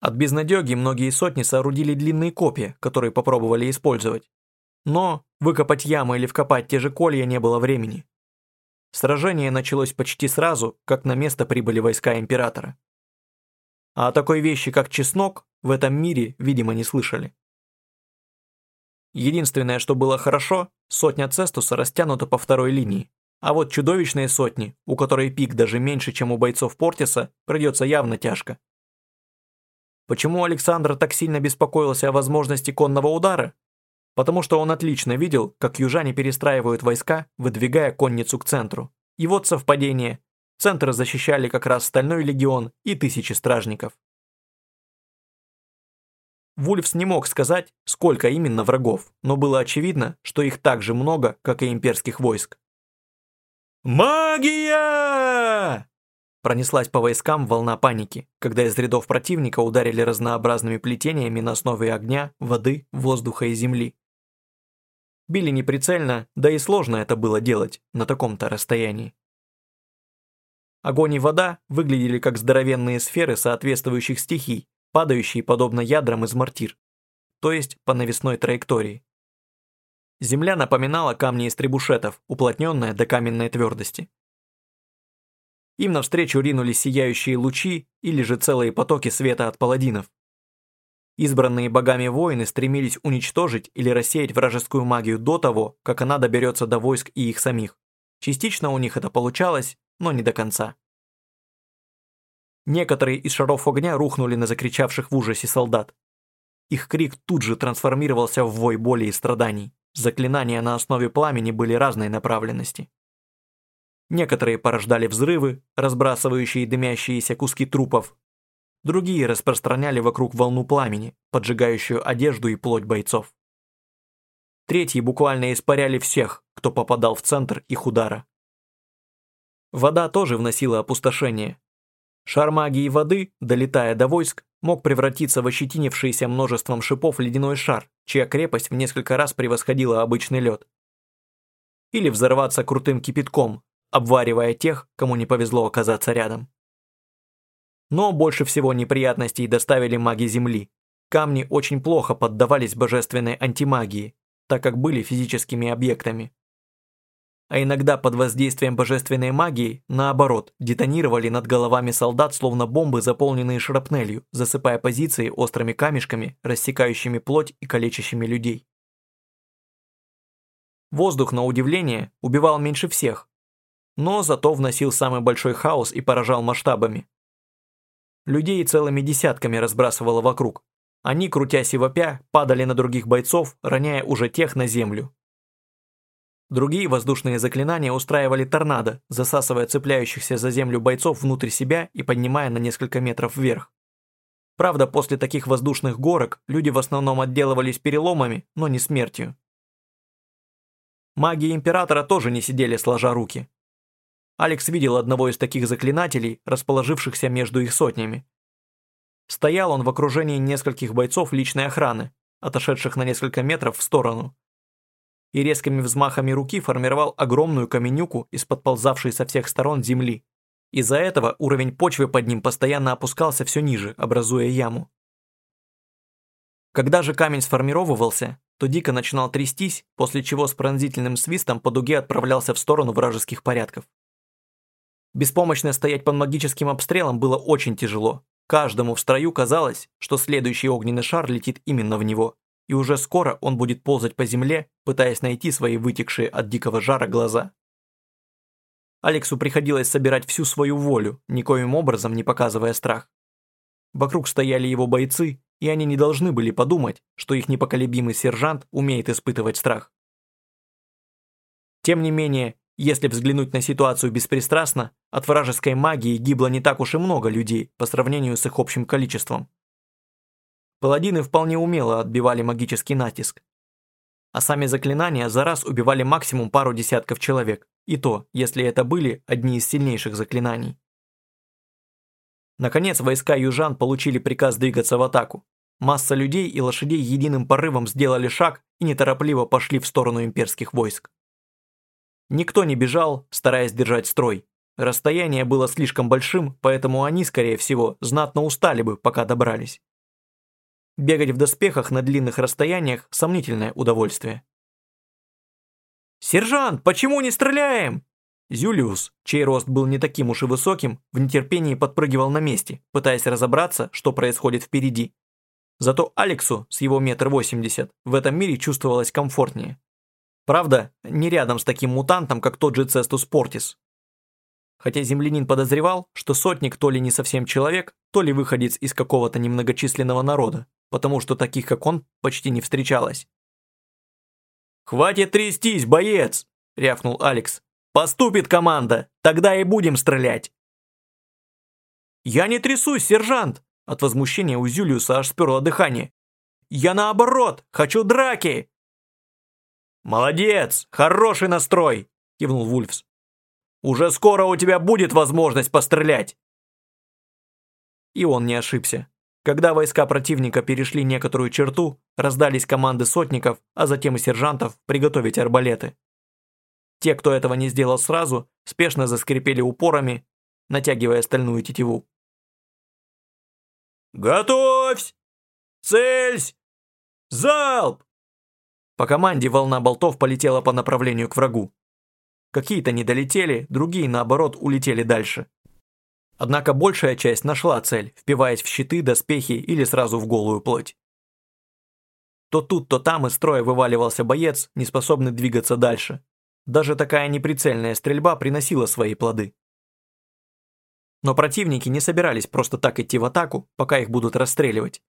От безнадеги многие сотни соорудили длинные копья, которые попробовали использовать. Но выкопать ямы или вкопать те же колья не было времени. Сражение началось почти сразу, как на место прибыли войска Императора. А о такой вещи, как чеснок, в этом мире, видимо, не слышали. Единственное, что было хорошо, сотня Цестуса растянута по второй линии, а вот чудовищные сотни, у которой пик даже меньше, чем у бойцов Портиса, придется явно тяжко. Почему Александр так сильно беспокоился о возможности конного удара? Потому что он отлично видел, как южане перестраивают войска, выдвигая конницу к центру. И вот совпадение. Центр защищали как раз Стальной легион и тысячи стражников. Вульфс не мог сказать, сколько именно врагов, но было очевидно, что их так же много, как и имперских войск. «Магия!» Пронеслась по войскам волна паники, когда из рядов противника ударили разнообразными плетениями на основе огня, воды, воздуха и земли. Били неприцельно, да и сложно это было делать на таком-то расстоянии. Огонь и вода выглядели как здоровенные сферы соответствующих стихий, падающие подобно ядрам из мортир, то есть по навесной траектории. Земля напоминала камни из требушетов, уплотненная до каменной твердости. Им навстречу ринулись сияющие лучи или же целые потоки света от паладинов. Избранные богами воины стремились уничтожить или рассеять вражескую магию до того, как она доберется до войск и их самих. Частично у них это получалось, но не до конца. Некоторые из шаров огня рухнули на закричавших в ужасе солдат. Их крик тут же трансформировался в вой боли и страданий. Заклинания на основе пламени были разной направленности. Некоторые порождали взрывы, разбрасывающие дымящиеся куски трупов. Другие распространяли вокруг волну пламени, поджигающую одежду и плоть бойцов. Третьи буквально испаряли всех, кто попадал в центр их удара. Вода тоже вносила опустошение. Шар магии воды, долетая до войск, мог превратиться в ощетинившийся множеством шипов ледяной шар, чья крепость в несколько раз превосходила обычный лед. Или взорваться крутым кипятком, обваривая тех, кому не повезло оказаться рядом. Но больше всего неприятностей доставили маги Земли. Камни очень плохо поддавались божественной антимагии, так как были физическими объектами. А иногда под воздействием божественной магии, наоборот, детонировали над головами солдат словно бомбы, заполненные шрапнелью, засыпая позиции острыми камешками, рассекающими плоть и калечащими людей. Воздух, на удивление, убивал меньше всех, но зато вносил самый большой хаос и поражал масштабами. Людей целыми десятками разбрасывало вокруг. Они, крутясь и вопя, падали на других бойцов, роняя уже тех на землю. Другие воздушные заклинания устраивали торнадо, засасывая цепляющихся за землю бойцов внутрь себя и поднимая на несколько метров вверх. Правда, после таких воздушных горок люди в основном отделывались переломами, но не смертью. Маги Императора тоже не сидели сложа руки. Алекс видел одного из таких заклинателей, расположившихся между их сотнями. Стоял он в окружении нескольких бойцов личной охраны, отошедших на несколько метров в сторону. И резкими взмахами руки формировал огромную каменюку из подползавшей со всех сторон земли. Из-за этого уровень почвы под ним постоянно опускался все ниже, образуя яму. Когда же камень сформировывался, то дико начинал трястись, после чего с пронзительным свистом по дуге отправлялся в сторону вражеских порядков. Беспомощно стоять под магическим обстрелом было очень тяжело. Каждому в строю казалось, что следующий огненный шар летит именно в него, и уже скоро он будет ползать по земле, пытаясь найти свои вытекшие от дикого жара глаза. Алексу приходилось собирать всю свою волю, никоим образом не показывая страх. Вокруг стояли его бойцы, и они не должны были подумать, что их непоколебимый сержант умеет испытывать страх. Тем не менее, если взглянуть на ситуацию беспристрастно, от вражеской магии гибло не так уж и много людей по сравнению с их общим количеством. Паладины вполне умело отбивали магический натиск. А сами заклинания за раз убивали максимум пару десятков человек, и то, если это были одни из сильнейших заклинаний. Наконец, войска южан получили приказ двигаться в атаку. Масса людей и лошадей единым порывом сделали шаг и неторопливо пошли в сторону имперских войск. Никто не бежал, стараясь держать строй. Расстояние было слишком большим, поэтому они, скорее всего, знатно устали бы, пока добрались. Бегать в доспехах на длинных расстояниях – сомнительное удовольствие. «Сержант, почему не стреляем?» Зюлиус, чей рост был не таким уж и высоким, в нетерпении подпрыгивал на месте, пытаясь разобраться, что происходит впереди. Зато Алексу с его метр восемьдесят в этом мире чувствовалось комфортнее. Правда, не рядом с таким мутантом, как тот же Цестус Портис. Хотя землянин подозревал, что сотник то ли не совсем человек, то ли выходец из какого-то немногочисленного народа, потому что таких, как он, почти не встречалось. «Хватит трястись, боец!» – рявкнул Алекс. «Поступит команда, тогда и будем стрелять!» «Я не трясусь, сержант!» От возмущения у Зюлиуса аж сперло дыхание. «Я наоборот, хочу драки!» «Молодец! Хороший настрой!» – кивнул Вульфс. «Уже скоро у тебя будет возможность пострелять!» И он не ошибся. Когда войска противника перешли некоторую черту, раздались команды сотников, а затем и сержантов приготовить арбалеты. Те, кто этого не сделал сразу, спешно заскрипели упорами, натягивая стальную тетиву. «Готовься! Цельсь! Залп!» По команде волна болтов полетела по направлению к врагу. Какие-то не долетели, другие, наоборот, улетели дальше. Однако большая часть нашла цель, впиваясь в щиты, доспехи или сразу в голую плоть. То тут, то там из строя вываливался боец, не способный двигаться дальше. Даже такая неприцельная стрельба приносила свои плоды. Но противники не собирались просто так идти в атаку, пока их будут расстреливать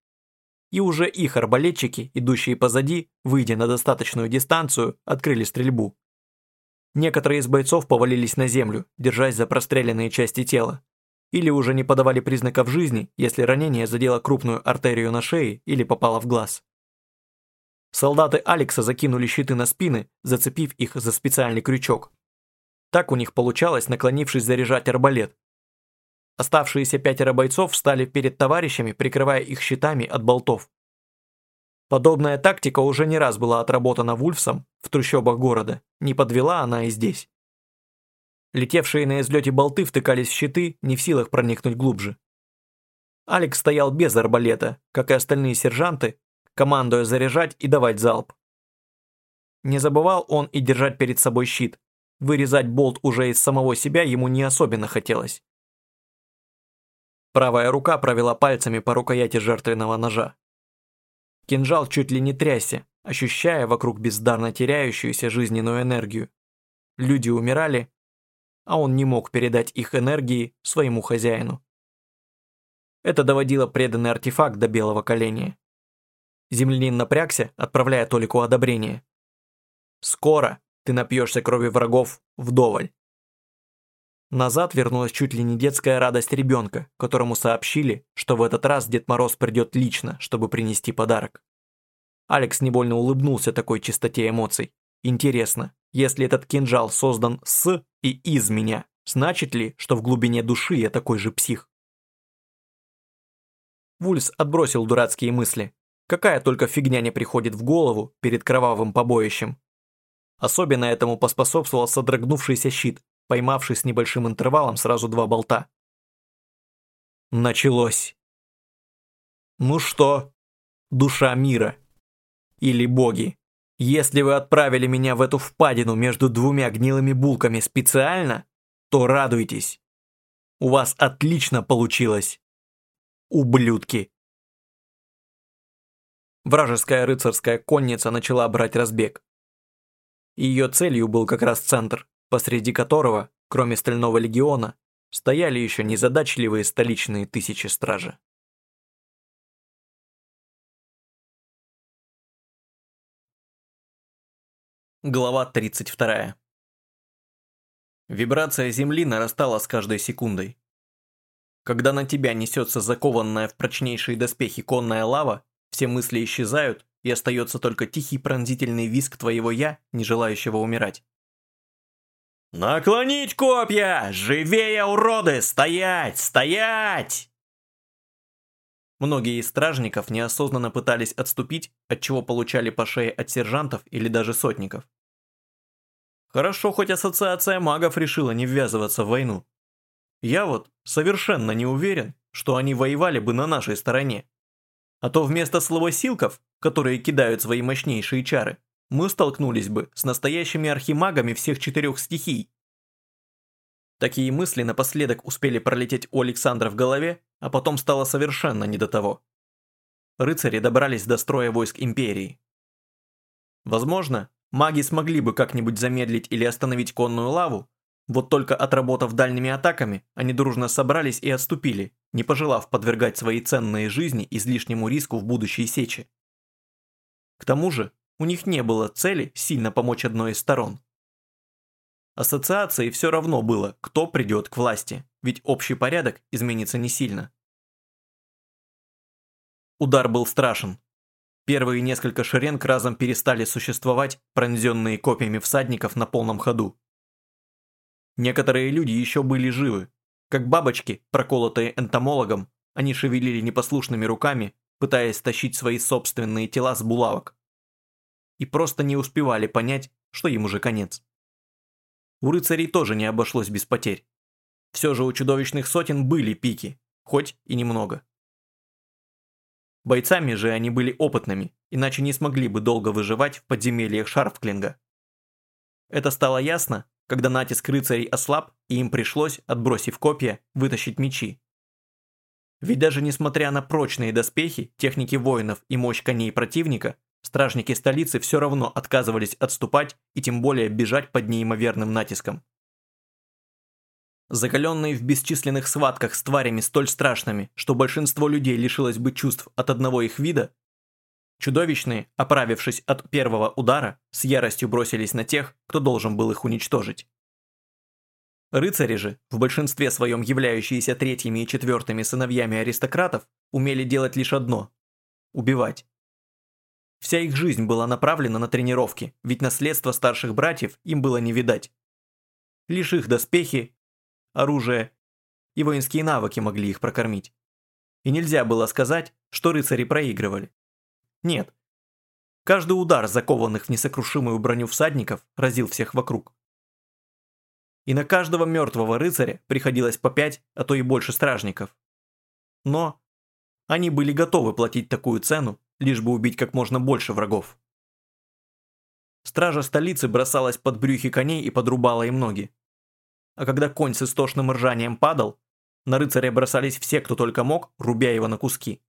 и уже их арбалетчики, идущие позади, выйдя на достаточную дистанцию, открыли стрельбу. Некоторые из бойцов повалились на землю, держась за простреленные части тела, или уже не подавали признаков жизни, если ранение задело крупную артерию на шее или попало в глаз. Солдаты Алекса закинули щиты на спины, зацепив их за специальный крючок. Так у них получалось, наклонившись заряжать арбалет, Оставшиеся пятеро бойцов встали перед товарищами, прикрывая их щитами от болтов. Подобная тактика уже не раз была отработана Вульфсом в трущобах города, не подвела она и здесь. Летевшие на излете болты втыкались в щиты, не в силах проникнуть глубже. Алекс стоял без арбалета, как и остальные сержанты, командуя заряжать и давать залп. Не забывал он и держать перед собой щит, вырезать болт уже из самого себя ему не особенно хотелось. Правая рука провела пальцами по рукояти жертвенного ножа. Кинжал чуть ли не трясся, ощущая вокруг бездарно теряющуюся жизненную энергию. Люди умирали, а он не мог передать их энергии своему хозяину. Это доводило преданный артефакт до белого коленя. Землянин напрягся, отправляя Толику одобрение. «Скоро ты напьешься крови врагов вдоволь». Назад вернулась чуть ли не детская радость ребенка, которому сообщили, что в этот раз Дед Мороз придет лично, чтобы принести подарок. Алекс невольно улыбнулся такой чистоте эмоций. Интересно, если этот кинжал создан с и из меня, значит ли, что в глубине души я такой же псих? Вульс отбросил дурацкие мысли. Какая только фигня не приходит в голову перед кровавым побоищем. Особенно этому поспособствовал содрогнувшийся щит, поймавший с небольшим интервалом сразу два болта. Началось. Ну что, душа мира? Или боги? Если вы отправили меня в эту впадину между двумя гнилыми булками специально, то радуйтесь. У вас отлично получилось ублюдки!» Вражеская рыцарская конница начала брать разбег. Ее целью был как раз центр, посреди которого, кроме Стального легиона, стояли еще незадачливые столичные тысячи стражи. Глава 32. Вибрация Земли нарастала с каждой секундой. Когда на тебя несется закованная в прочнейшие доспехи конная лава, все мысли исчезают, и остается только тихий пронзительный визг твоего «я», не желающего умирать. «Наклонить копья! Живее, уроды! Стоять! Стоять!» Многие из стражников неосознанно пытались отступить, от чего получали по шее от сержантов или даже сотников. Хорошо, хоть ассоциация магов решила не ввязываться в войну. Я вот совершенно не уверен, что они воевали бы на нашей стороне. А то вместо словосилков, которые кидают свои мощнейшие чары, мы столкнулись бы с настоящими архимагами всех четырех стихий. Такие мысли напоследок успели пролететь у Александра в голове, а потом стало совершенно не до того. Рыцари добрались до строя войск Империи. Возможно, маги смогли бы как-нибудь замедлить или остановить конную лаву, вот только отработав дальними атаками, они дружно собрались и отступили, не пожелав подвергать свои ценные жизни излишнему риску в будущей сече. К тому же, у них не было цели сильно помочь одной из сторон. Ассоциации все равно было, кто придет к власти, ведь общий порядок изменится не сильно. Удар был страшен. Первые несколько шеренг разом перестали существовать, пронзенные копьями всадников на полном ходу. Некоторые люди еще были живы. Как бабочки, проколотые энтомологом, они шевелили непослушными руками, пытаясь тащить свои собственные тела с булавок. И просто не успевали понять, что им уже конец. У рыцарей тоже не обошлось без потерь. Все же у чудовищных сотен были пики, хоть и немного. Бойцами же они были опытными, иначе не смогли бы долго выживать в подземельях Шарфклинга. Это стало ясно, когда натиск рыцарей ослаб, и им пришлось, отбросив копья, вытащить мечи. Ведь даже несмотря на прочные доспехи, техники воинов и мощь коней противника, стражники столицы все равно отказывались отступать и тем более бежать под неимоверным натиском. Закаленные в бесчисленных схватках с тварями столь страшными, что большинство людей лишилось бы чувств от одного их вида, Чудовищные, оправившись от первого удара, с яростью бросились на тех, кто должен был их уничтожить. Рыцари же, в большинстве своем являющиеся третьими и четвертыми сыновьями аристократов, умели делать лишь одно – убивать. Вся их жизнь была направлена на тренировки, ведь наследство старших братьев им было не видать. Лишь их доспехи, оружие и воинские навыки могли их прокормить. И нельзя было сказать, что рыцари проигрывали. Нет. Каждый удар закованных в несокрушимую броню всадников разил всех вокруг. И на каждого мертвого рыцаря приходилось по пять, а то и больше стражников. Но они были готовы платить такую цену, лишь бы убить как можно больше врагов. Стража столицы бросалась под брюхи коней и подрубала им ноги. А когда конь с истошным ржанием падал, на рыцаря бросались все, кто только мог, рубя его на куски.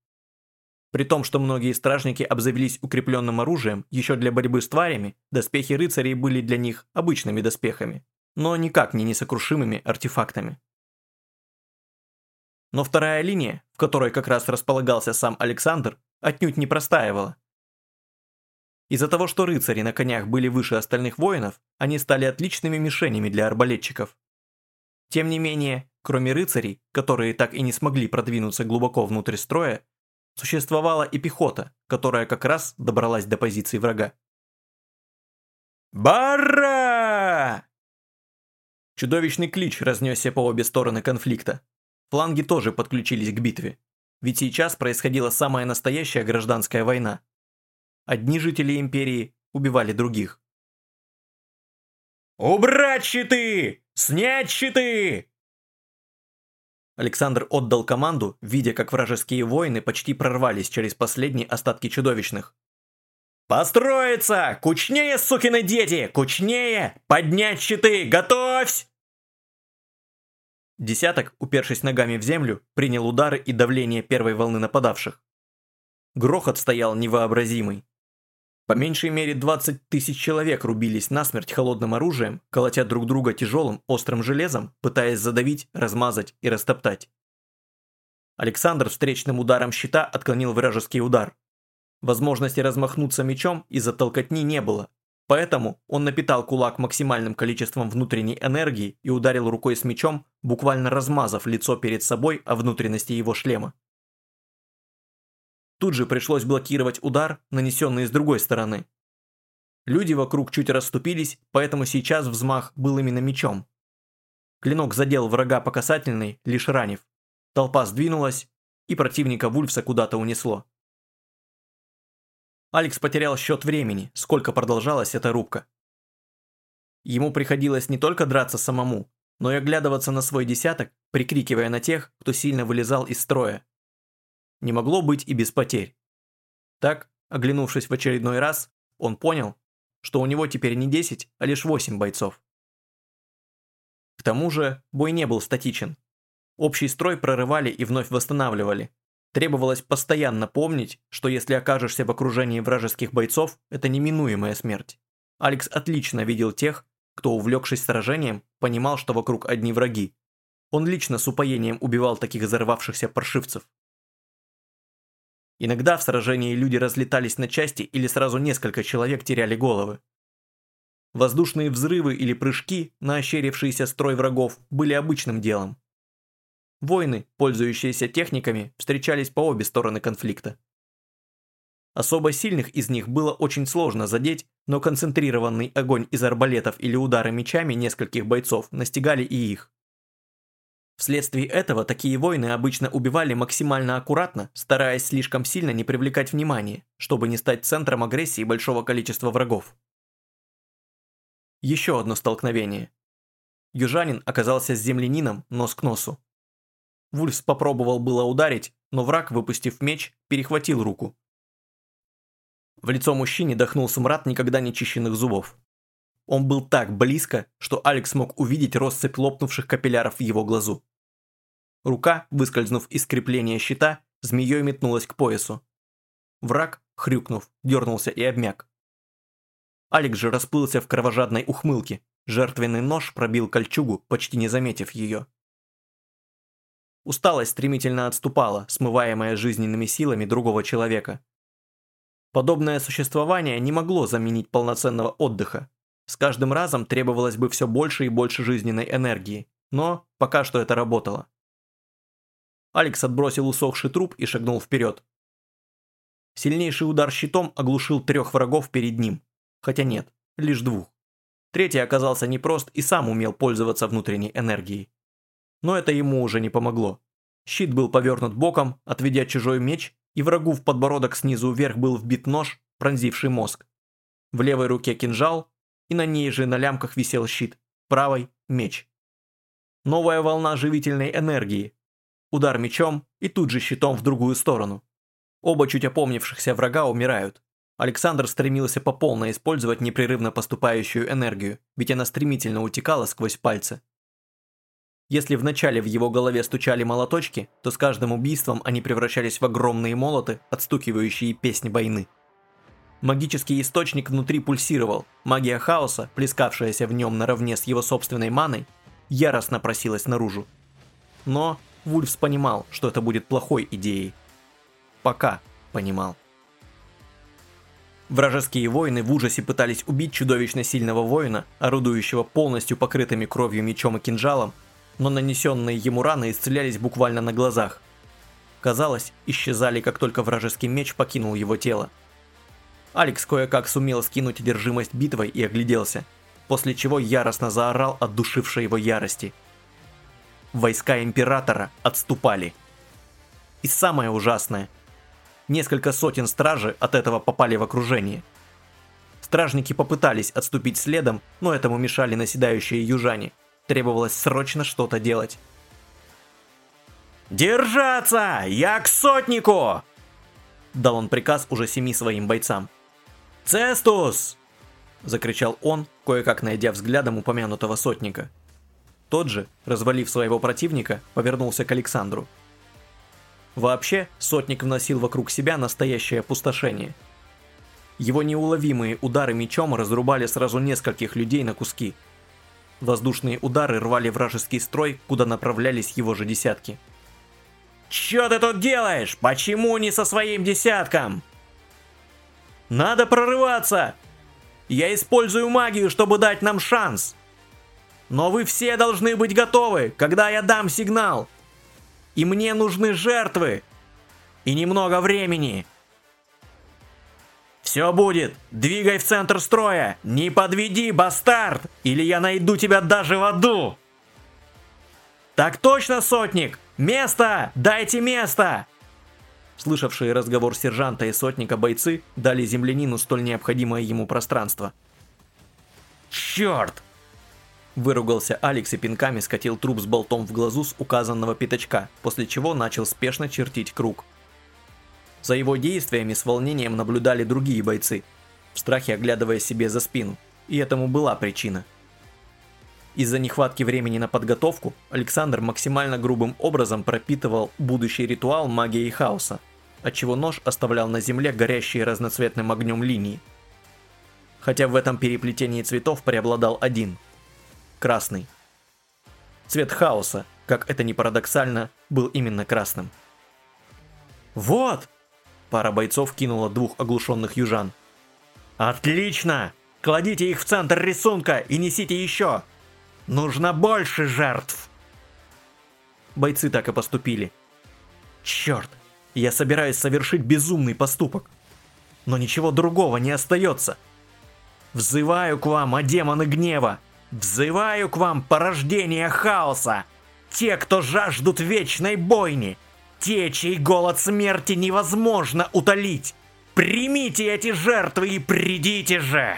При том, что многие стражники обзавелись укрепленным оружием, еще для борьбы с тварями, доспехи рыцарей были для них обычными доспехами, но никак не несокрушимыми артефактами. Но вторая линия, в которой как раз располагался сам Александр, отнюдь не простаивала. Из-за того, что рыцари на конях были выше остальных воинов, они стали отличными мишенями для арбалетчиков. Тем не менее, кроме рыцарей, которые так и не смогли продвинуться глубоко внутрь строя, существовала и пехота, которая как раз добралась до позиции врага. «Барра!» Чудовищный клич разнесся по обе стороны конфликта. Фланги тоже подключились к битве. Ведь сейчас происходила самая настоящая гражданская война. Одни жители империи убивали других. «Убрать щиты! Снять щиты!» Александр отдал команду, видя, как вражеские воины почти прорвались через последние остатки чудовищных. «Построиться! Кучнее, сукины дети! Кучнее! Поднять щиты! Готовься!» Десяток, упершись ногами в землю, принял удары и давление первой волны нападавших. Грохот стоял невообразимый. По меньшей мере 20 тысяч человек рубились насмерть холодным оружием, колотя друг друга тяжелым острым железом, пытаясь задавить, размазать и растоптать. Александр встречным ударом щита отклонил вражеский удар. Возможности размахнуться мечом из-за толкотни не было, Поэтому он напитал кулак максимальным количеством внутренней энергии и ударил рукой с мечом, буквально размазав лицо перед собой о внутренности его шлема. Тут же пришлось блокировать удар, нанесенный с другой стороны. Люди вокруг чуть расступились, поэтому сейчас взмах был именно мечом. Клинок задел врага по касательной, лишь ранив. Толпа сдвинулась, и противника Вульфса куда-то унесло. Алекс потерял счет времени, сколько продолжалась эта рубка. Ему приходилось не только драться самому, но и оглядываться на свой десяток, прикрикивая на тех, кто сильно вылезал из строя. Не могло быть и без потерь. Так, оглянувшись в очередной раз, он понял, что у него теперь не 10, а лишь 8 бойцов. К тому же, бой не был статичен. Общий строй прорывали и вновь восстанавливали, Требовалось постоянно помнить, что если окажешься в окружении вражеских бойцов, это неминуемая смерть. Алекс отлично видел тех, кто, увлекшись сражением, понимал, что вокруг одни враги. Он лично с упоением убивал таких взорвавшихся паршивцев. Иногда в сражении люди разлетались на части или сразу несколько человек теряли головы. Воздушные взрывы или прыжки на ощерившийся строй врагов были обычным делом. Воины, пользующиеся техниками, встречались по обе стороны конфликта. Особо сильных из них было очень сложно задеть, но концентрированный огонь из арбалетов или удары мечами нескольких бойцов настигали и их. Вследствие этого такие воины обычно убивали максимально аккуратно, стараясь слишком сильно не привлекать внимания, чтобы не стать центром агрессии большого количества врагов. Еще одно столкновение. Южанин оказался с землянином нос к носу. Вульфс попробовал было ударить, но враг, выпустив меч, перехватил руку. В лицо мужчине дохнул смрад никогда не чищенных зубов. Он был так близко, что Алекс мог увидеть россыпь лопнувших капилляров в его глазу. Рука, выскользнув из крепления щита, змеей метнулась к поясу. Враг, хрюкнув, дернулся и обмяк. Алекс же расплылся в кровожадной ухмылке. Жертвенный нож пробил кольчугу, почти не заметив ее. Усталость стремительно отступала, смываемая жизненными силами другого человека. Подобное существование не могло заменить полноценного отдыха. С каждым разом требовалось бы все больше и больше жизненной энергии, но пока что это работало. Алекс отбросил усохший труп и шагнул вперед. Сильнейший удар щитом оглушил трех врагов перед ним. Хотя нет, лишь двух. Третий оказался непрост и сам умел пользоваться внутренней энергией но это ему уже не помогло. Щит был повернут боком, отведя чужой меч, и врагу в подбородок снизу вверх был вбит нож, пронзивший мозг. В левой руке кинжал, и на ней же на лямках висел щит, правой – меч. Новая волна живительной энергии. Удар мечом и тут же щитом в другую сторону. Оба чуть опомнившихся врага умирают. Александр стремился по полной использовать непрерывно поступающую энергию, ведь она стремительно утекала сквозь пальцы. Если вначале в его голове стучали молоточки, то с каждым убийством они превращались в огромные молоты, отстукивающие песни войны. Магический источник внутри пульсировал, магия хаоса, плескавшаяся в нем наравне с его собственной маной, яростно просилась наружу. Но Вульфс понимал, что это будет плохой идеей. Пока понимал. Вражеские воины в ужасе пытались убить чудовищно сильного воина, орудующего полностью покрытыми кровью мечом и кинжалом, но нанесенные ему раны исцелялись буквально на глазах. Казалось, исчезали, как только вражеский меч покинул его тело. Алекс кое-как сумел скинуть одержимость битвой и огляделся, после чего яростно заорал от душившей его ярости. Войска Императора отступали. И самое ужасное, Несколько сотен стражи от этого попали в окружение. Стражники попытались отступить следом, но этому мешали наседающие южане. Требовалось срочно что-то делать. «Держаться! Я к сотнику!» Дал он приказ уже семи своим бойцам. «Цестус!» Закричал он, кое-как найдя взглядом упомянутого сотника. Тот же, развалив своего противника, повернулся к Александру. Вообще, сотник вносил вокруг себя настоящее опустошение. Его неуловимые удары мечом разрубали сразу нескольких людей на куски. Воздушные удары рвали вражеский строй, куда направлялись его же десятки. «Чё ты тут делаешь? Почему не со своим десятком?» «Надо прорываться! Я использую магию, чтобы дать нам шанс!» «Но вы все должны быть готовы, когда я дам сигнал!» И мне нужны жертвы. И немного времени. Все будет. Двигай в центр строя. Не подведи, бастард. Или я найду тебя даже в аду. Так точно, сотник. Место. Дайте место. Слышавшие разговор сержанта и сотника бойцы дали землянину столь необходимое ему пространство. «Черт! Выругался Алекс и пинками скатил труп с болтом в глазу с указанного пятачка, после чего начал спешно чертить круг. За его действиями с волнением наблюдали другие бойцы, в страхе оглядывая себе за спину, и этому была причина. Из-за нехватки времени на подготовку Александр максимально грубым образом пропитывал будущий ритуал магией хаоса, отчего нож оставлял на земле горящие разноцветным огнем линии. Хотя в этом переплетении цветов преобладал один – красный. Цвет хаоса, как это ни парадоксально, был именно красным. «Вот!» – пара бойцов кинула двух оглушенных южан. «Отлично! Кладите их в центр рисунка и несите еще! Нужно больше жертв!» Бойцы так и поступили. «Черт! Я собираюсь совершить безумный поступок! Но ничего другого не остается!» «Взываю к вам, о демоны гнева! Взываю к вам порождение хаоса! Те, кто жаждут вечной бойни! Те, чей голод смерти невозможно утолить! Примите эти жертвы и придите же!»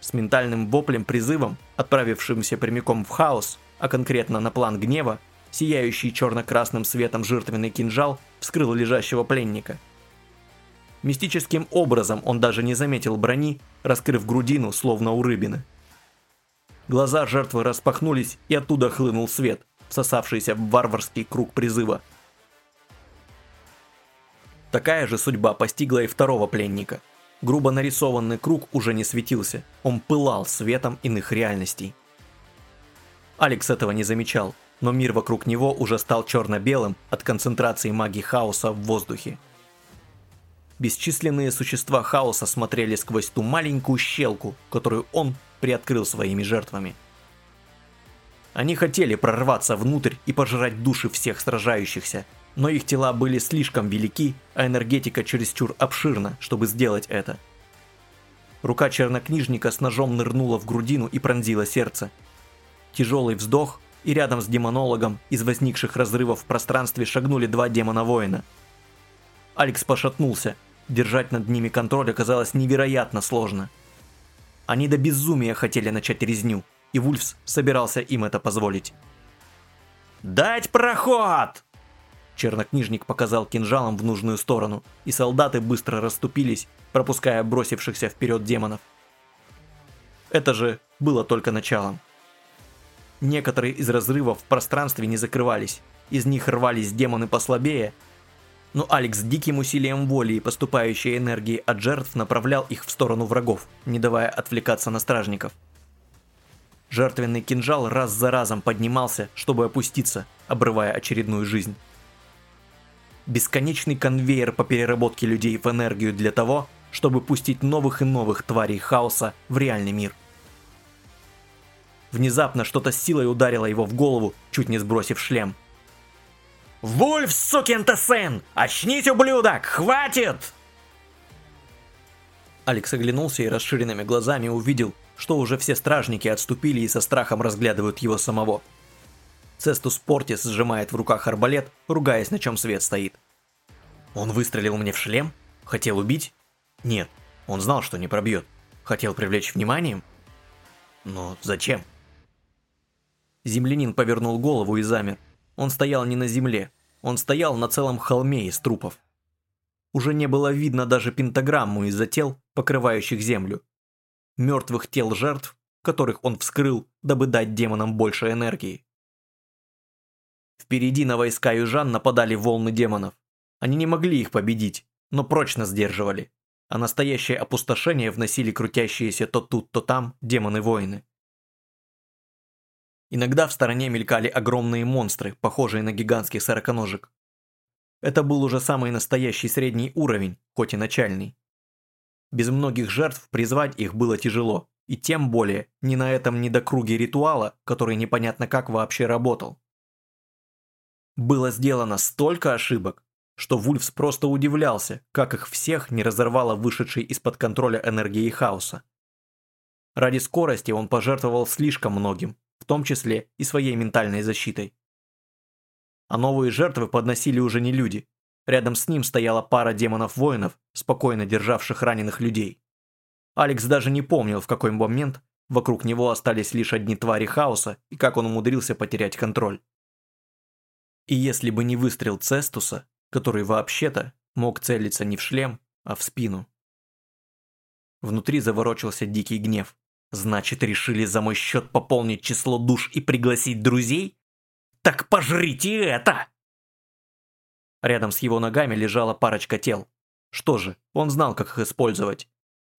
С ментальным воплем-призывом, отправившимся прямиком в хаос, а конкретно на план гнева, сияющий черно-красным светом жертвенный кинжал вскрыл лежащего пленника. Мистическим образом он даже не заметил брони, раскрыв грудину, словно у рыбины. Глаза жертвы распахнулись, и оттуда хлынул свет, всосавшийся в варварский круг призыва. Такая же судьба постигла и второго пленника. Грубо нарисованный круг уже не светился, он пылал светом иных реальностей. Алекс этого не замечал, но мир вокруг него уже стал черно-белым от концентрации магии хаоса в воздухе. Бесчисленные существа хаоса смотрели сквозь ту маленькую щелку, которую он приоткрыл своими жертвами. Они хотели прорваться внутрь и пожрать души всех сражающихся, но их тела были слишком велики, а энергетика чересчур обширна, чтобы сделать это. Рука чернокнижника с ножом нырнула в грудину и пронзила сердце. Тяжелый вздох, и рядом с демонологом из возникших разрывов в пространстве шагнули два демона-воина. Алекс пошатнулся, держать над ними контроль оказалось невероятно сложно – они до безумия хотели начать резню, и Вульфс собирался им это позволить. «Дать проход!» Чернокнижник показал кинжалом в нужную сторону, и солдаты быстро расступились, пропуская бросившихся вперед демонов. Это же было только началом. Некоторые из разрывов в пространстве не закрывались, из них рвались демоны послабее, но Алекс диким усилием воли и поступающей энергии от жертв направлял их в сторону врагов, не давая отвлекаться на стражников. Жертвенный кинжал раз за разом поднимался, чтобы опуститься, обрывая очередную жизнь. Бесконечный конвейер по переработке людей в энергию для того, чтобы пустить новых и новых тварей хаоса в реальный мир. Внезапно что-то с силой ударило его в голову, чуть не сбросив шлем. «Вульф, сукин-то сын! Очнись, ублюдок! Хватит!» Алекс оглянулся и расширенными глазами увидел, что уже все стражники отступили и со страхом разглядывают его самого. Цестус Портис сжимает в руках арбалет, ругаясь, на чем свет стоит. Он выстрелил мне в шлем? Хотел убить? Нет, он знал, что не пробьет. Хотел привлечь вниманием? Но зачем? Землянин повернул голову и замер. Он стоял не на земле, он стоял на целом холме из трупов. Уже не было видно даже пентаграмму из-за тел, покрывающих землю. Мертвых тел жертв, которых он вскрыл, дабы дать демонам больше энергии. Впереди на войска южан нападали волны демонов. Они не могли их победить, но прочно сдерживали. А настоящее опустошение вносили крутящиеся то тут, то там демоны-воины. Иногда в стороне мелькали огромные монстры, похожие на гигантских сороконожек. Это был уже самый настоящий средний уровень, хоть и начальный. Без многих жертв призвать их было тяжело, и тем более не на этом недокруге ритуала, который непонятно как вообще работал. Было сделано столько ошибок, что Вульфс просто удивлялся, как их всех не разорвало вышедшей из-под контроля энергии хаоса. Ради скорости он пожертвовал слишком многим, в том числе и своей ментальной защитой. А новые жертвы подносили уже не люди. Рядом с ним стояла пара демонов-воинов, спокойно державших раненых людей. Алекс даже не помнил, в какой момент вокруг него остались лишь одни твари хаоса и как он умудрился потерять контроль. И если бы не выстрел Цестуса, который вообще-то мог целиться не в шлем, а в спину. Внутри заворочился дикий гнев. Значит, решили за мой счет пополнить число душ и пригласить друзей? Так пожрите это! Рядом с его ногами лежала парочка тел. Что же, он знал, как их использовать.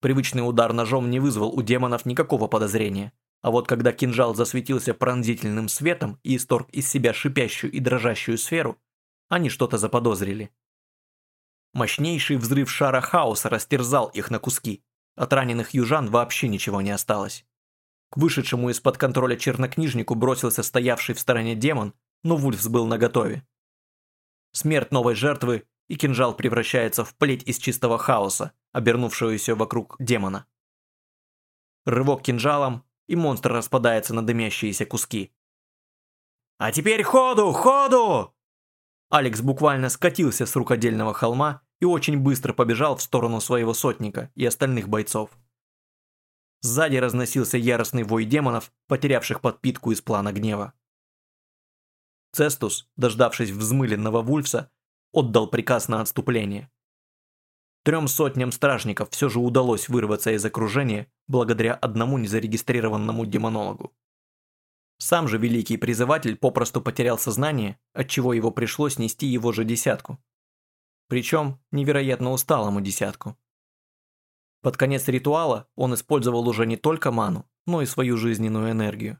Привычный удар ножом не вызвал у демонов никакого подозрения. А вот когда кинжал засветился пронзительным светом и исторг из себя шипящую и дрожащую сферу, они что-то заподозрили. Мощнейший взрыв шара хаоса растерзал их на куски. От раненых южан вообще ничего не осталось. К вышедшему из-под контроля чернокнижнику бросился стоявший в стороне демон, но Вульфс был наготове. Смерть новой жертвы, и кинжал превращается в плеть из чистого хаоса, обернувшуюся вокруг демона. Рывок кинжалом, и монстр распадается на дымящиеся куски. «А теперь ходу, ходу!» Алекс буквально скатился с рукодельного холма и очень быстро побежал в сторону своего сотника и остальных бойцов. Сзади разносился яростный вой демонов, потерявших подпитку из плана гнева. Цестус, дождавшись взмыленного Вульфса, отдал приказ на отступление. Трем сотням стражников все же удалось вырваться из окружения благодаря одному незарегистрированному демонологу. Сам же великий призыватель попросту потерял сознание, отчего его пришлось нести его же десятку. Причем невероятно усталому десятку. Под конец ритуала он использовал уже не только ману, но и свою жизненную энергию.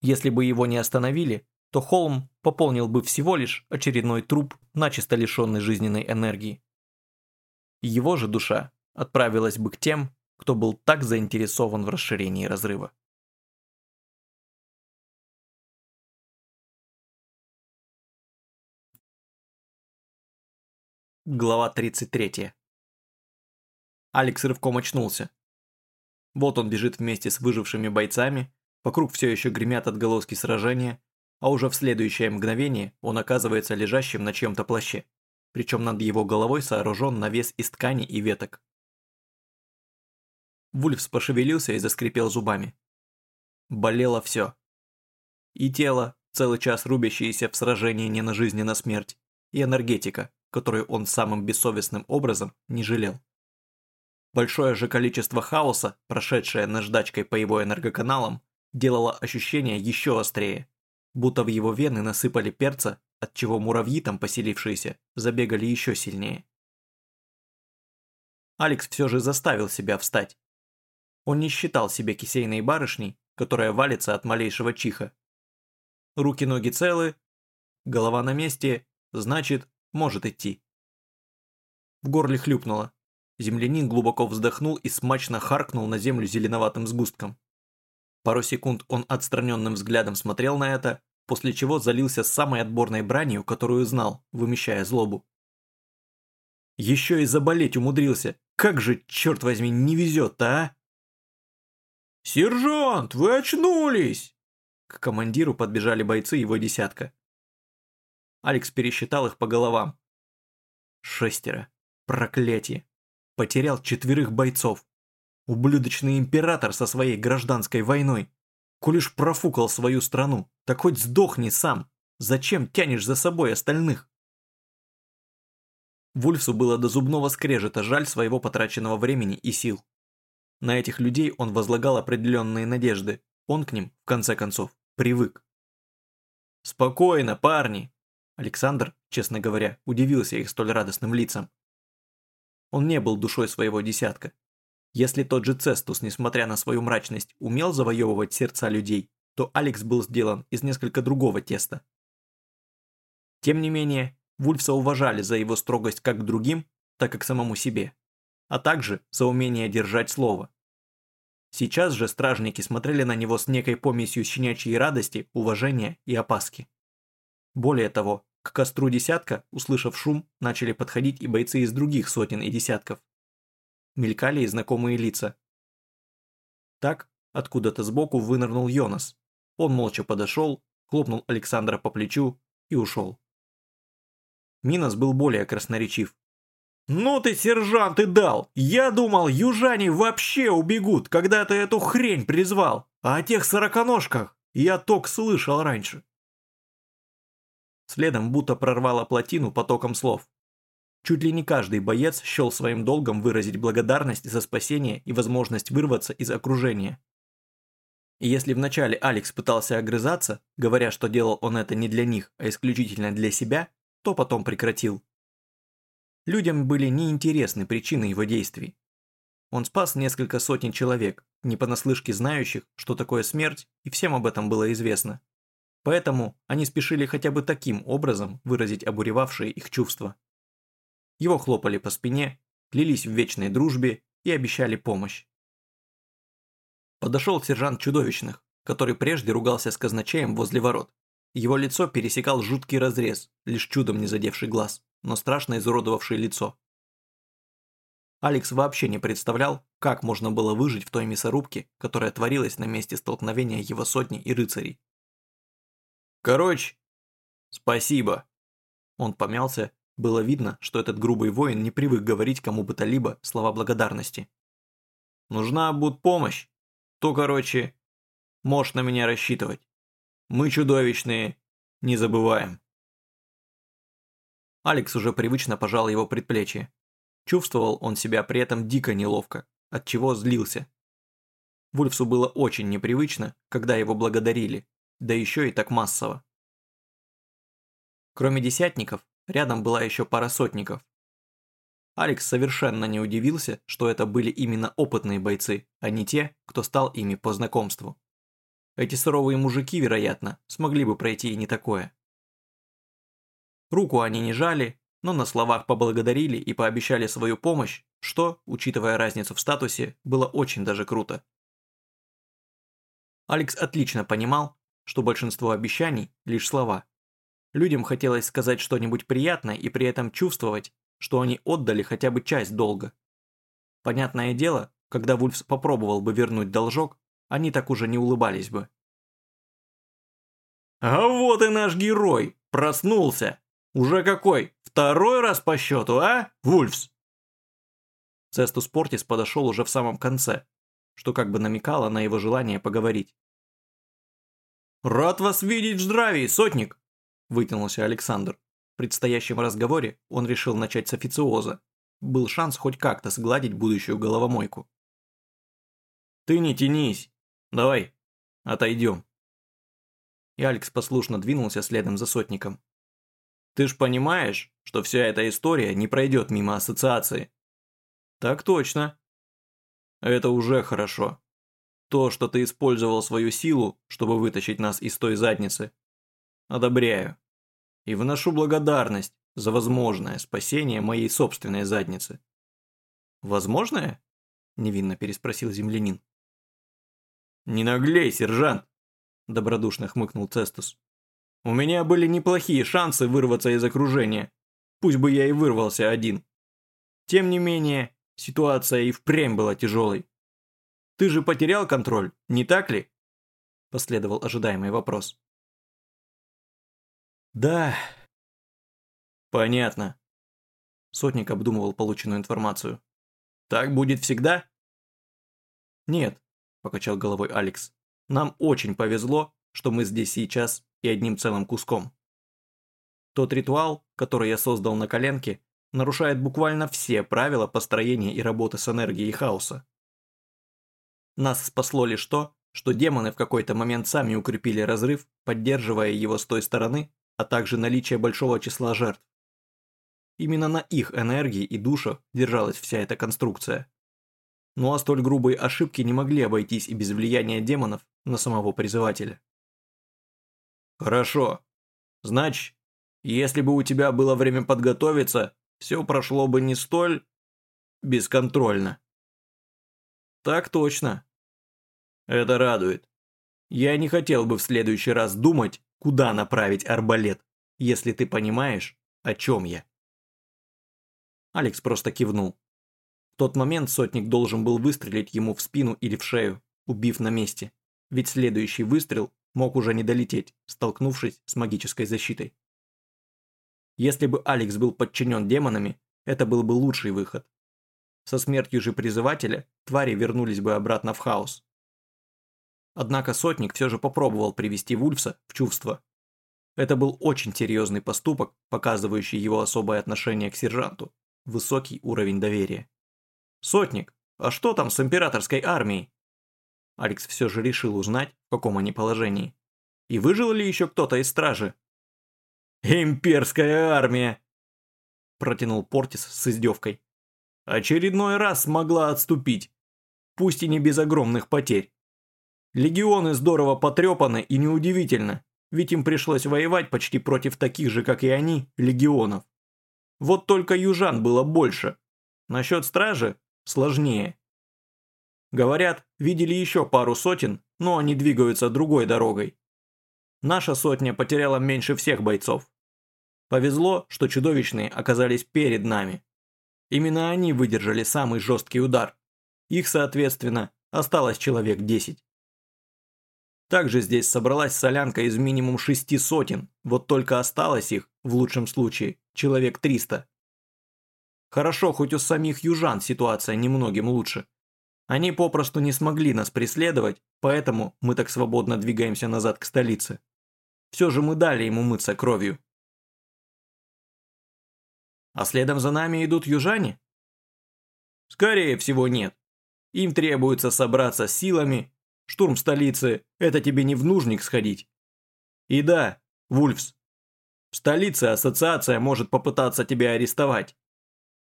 Если бы его не остановили, то Холм пополнил бы всего лишь очередной труп, начисто лишенный жизненной энергии. Его же душа отправилась бы к тем, кто был так заинтересован в расширении разрыва. Глава 33. Алекс рывком очнулся. Вот он бежит вместе с выжившими бойцами, вокруг все еще гремят отголоски сражения, а уже в следующее мгновение он оказывается лежащим на чем-то плаще причем над его головой сооружен навес из ткани и веток. Вульфс пошевелился и заскрипел зубами. Болело все. И тело, целый час рубящееся в сражении не на жизнь, а на смерть, и энергетика, которую он самым бессовестным образом не жалел. Большое же количество хаоса, прошедшее наждачкой по его энергоканалам, делало ощущение еще острее, будто в его вены насыпали перца, отчего муравьи там поселившиеся забегали еще сильнее. Алекс все же заставил себя встать. Он не считал себя кисейной барышней, которая валится от малейшего чиха. Руки-ноги целы, голова на месте, значит, может идти. В горле хлюпнуло. Землянин глубоко вздохнул и смачно харкнул на землю зеленоватым сгустком. Пару секунд он отстраненным взглядом смотрел на это, после чего залился самой отборной бранью, которую знал, вымещая злобу. Еще и заболеть умудрился. Как же, черт возьми, не везет-то, а? «Сержант, вы очнулись!» К командиру подбежали бойцы его десятка. Алекс пересчитал их по головам. Шестеро. Проклятие. Потерял четверых бойцов. Ублюдочный император со своей гражданской войной. Коль уж профукал свою страну, так хоть сдохни сам. Зачем тянешь за собой остальных? Вульфсу было до зубного скрежета жаль своего потраченного времени и сил. На этих людей он возлагал определенные надежды. Он к ним, в конце концов, привык. «Спокойно, парни!» Александр, честно говоря, удивился их столь радостным лицам. Он не был душой своего десятка. Если тот же Цестус, несмотря на свою мрачность, умел завоевывать сердца людей, то Алекс был сделан из несколько другого теста. Тем не менее, Вульфса уважали за его строгость как к другим, так и к самому себе, а также за умение держать слово. Сейчас же стражники смотрели на него с некой помесью щенячьей радости, уважения и опаски. Более того, к костру десятка, услышав шум, начали подходить и бойцы из других сотен и десятков. Мелькали и знакомые лица. Так, откуда-то сбоку вынырнул Йонас. Он молча подошел, хлопнул Александра по плечу и ушел. Минос был более красноречив. «Ну ты, сержант, и дал! Я думал, южане вообще убегут, когда ты эту хрень призвал, а о тех сороконожках я ток слышал раньше». Следом будто прорвало плотину потоком слов. Чуть ли не каждый боец счел своим долгом выразить благодарность за спасение и возможность вырваться из окружения. И если вначале Алекс пытался огрызаться, говоря, что делал он это не для них, а исключительно для себя, то потом прекратил. Людям были неинтересны причины его действий. Он спас несколько сотен человек, не понаслышке знающих, что такое смерть, и всем об этом было известно. Поэтому они спешили хотя бы таким образом выразить обуревавшие их чувства. Его хлопали по спине, клялись в вечной дружбе и обещали помощь. Подошел сержант Чудовищных, который прежде ругался с казначеем возле ворот. Его лицо пересекал жуткий разрез, лишь чудом не задевший глаз но страшно изуродовавший лицо. Алекс вообще не представлял, как можно было выжить в той мясорубке, которая творилась на месте столкновения его сотни и рыцарей. «Короче, спасибо!» Он помялся, было видно, что этот грубый воин не привык говорить кому бы то либо слова благодарности. «Нужна будет помощь, то, короче, можешь на меня рассчитывать. Мы чудовищные, не забываем». Алекс уже привычно пожал его предплечье. Чувствовал он себя при этом дико неловко, от чего злился. Вульфсу было очень непривычно, когда его благодарили, да еще и так массово. Кроме десятников, рядом была еще пара сотников. Алекс совершенно не удивился, что это были именно опытные бойцы, а не те, кто стал ими по знакомству. Эти суровые мужики, вероятно, смогли бы пройти и не такое. Руку они не жали, но на словах поблагодарили и пообещали свою помощь, что, учитывая разницу в статусе, было очень даже круто. Алекс отлично понимал, что большинство обещаний – лишь слова. Людям хотелось сказать что-нибудь приятное и при этом чувствовать, что они отдали хотя бы часть долга. Понятное дело, когда Вульфс попробовал бы вернуть должок, они так уже не улыбались бы. «А вот и наш герой! Проснулся!» Уже какой? Второй раз по счету, а, Вульфс?» Цестус Портис подошел уже в самом конце, что как бы намекало на его желание поговорить. «Рад вас видеть в здравии, сотник!» – вытянулся Александр. В предстоящем разговоре он решил начать с официоза. Был шанс хоть как-то сгладить будущую головомойку. «Ты не тянись. Давай, отойдем». И Алекс послушно двинулся следом за сотником. «Ты ж понимаешь, что вся эта история не пройдет мимо ассоциации?» «Так точно». «Это уже хорошо. То, что ты использовал свою силу, чтобы вытащить нас из той задницы. Одобряю. И вношу благодарность за возможное спасение моей собственной задницы». «Возможное?» – невинно переспросил землянин. «Не наглей, сержант!» – добродушно хмыкнул Цестус. «У меня были неплохие шансы вырваться из окружения, пусть бы я и вырвался один. Тем не менее, ситуация и впрямь была тяжелой. Ты же потерял контроль, не так ли?» – последовал ожидаемый вопрос. «Да». «Понятно». Сотник обдумывал полученную информацию. «Так будет всегда?» «Нет, покачал головой Алекс. Нам очень повезло, что мы здесь сейчас и одним целым куском. Тот ритуал, который я создал на коленке, нарушает буквально все правила построения и работы с энергией хаоса. Нас спасло лишь то, что демоны в какой-то момент сами укрепили разрыв, поддерживая его с той стороны, а также наличие большого числа жертв. Именно на их энергии и душах держалась вся эта конструкция. Ну а столь грубые ошибки не могли обойтись и без влияния демонов на самого призывателя. «Хорошо. Значит, если бы у тебя было время подготовиться, все прошло бы не столь бесконтрольно». «Так точно. Это радует. Я не хотел бы в следующий раз думать, куда направить арбалет, если ты понимаешь, о чем я». Алекс просто кивнул. В тот момент сотник должен был выстрелить ему в спину или в шею, убив на месте, ведь следующий выстрел мог уже не долететь, столкнувшись с магической защитой. Если бы Алекс был подчинен демонами, это был бы лучший выход. Со смертью же призывателя твари вернулись бы обратно в хаос. Однако сотник все же попробовал привести Вульфса в чувство. Это был очень серьезный поступок, показывающий его особое отношение к сержанту, высокий уровень доверия. «Сотник, а что там с императорской армией?» Алекс все же решил узнать, в каком они положении. И выжил ли еще кто-то из стражи? «Имперская армия!» Протянул Портис с издевкой. Очередной раз смогла отступить, пусть и не без огромных потерь. Легионы здорово потрепаны и неудивительно, ведь им пришлось воевать почти против таких же, как и они, легионов. Вот только южан было больше. Насчет стражи сложнее. Говорят, видели еще пару сотен, но они двигаются другой дорогой. Наша сотня потеряла меньше всех бойцов. Повезло, что чудовищные оказались перед нами. Именно они выдержали самый жесткий удар. Их, соответственно, осталось человек 10. Также здесь собралась солянка из минимум шести сотен, вот только осталось их, в лучшем случае, человек 300. Хорошо, хоть у самих южан ситуация немногим лучше. Они попросту не смогли нас преследовать, поэтому мы так свободно двигаемся назад к столице. Все же мы дали ему мыться кровью. А следом за нами идут южане? Скорее всего нет. Им требуется собраться силами. Штурм столицы – это тебе не в нужник сходить. И да, Вульфс, в столице ассоциация может попытаться тебя арестовать.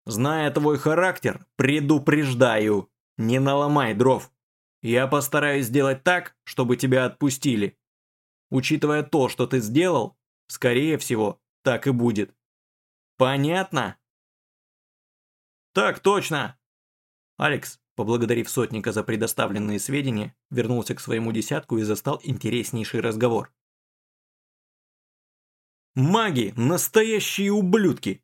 Зная твой характер, предупреждаю, не наломай дров. Я постараюсь сделать так, чтобы тебя отпустили. Учитывая то, что ты сделал, скорее всего, так и будет. Понятно? Так точно. Алекс, поблагодарив сотника за предоставленные сведения, вернулся к своему десятку и застал интереснейший разговор. «Маги – настоящие ублюдки!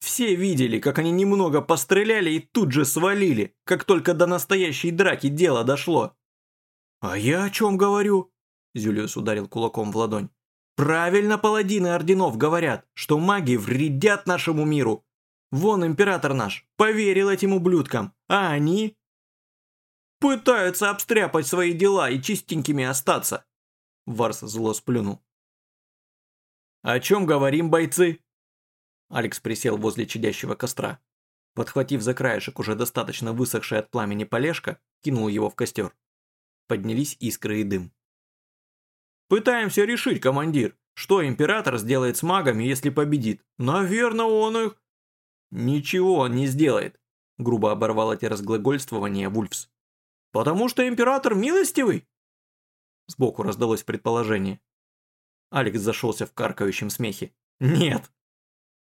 Все видели, как они немного постреляли и тут же свалили, как только до настоящей драки дело дошло. «А я о чем говорю?» Зюлиус ударил кулаком в ладонь. «Правильно паладины орденов говорят, что маги вредят нашему миру. Вон император наш поверил этим ублюдкам, а они...» «Пытаются обстряпать свои дела и чистенькими остаться!» Варс зло сплюнул. «О чем говорим, бойцы?» Алекс присел возле чадящего костра. Подхватив за краешек уже достаточно высохший от пламени полежка, кинул его в костер. Поднялись искры и дым. «Пытаемся решить, командир, что император сделает с магами, если победит? Наверное, он их...» «Ничего он не сделает», — грубо оборвал эти разглагольствования Вульфс. «Потому что император милостивый?» Сбоку раздалось предположение. Алекс зашелся в каркающем смехе. «Нет!»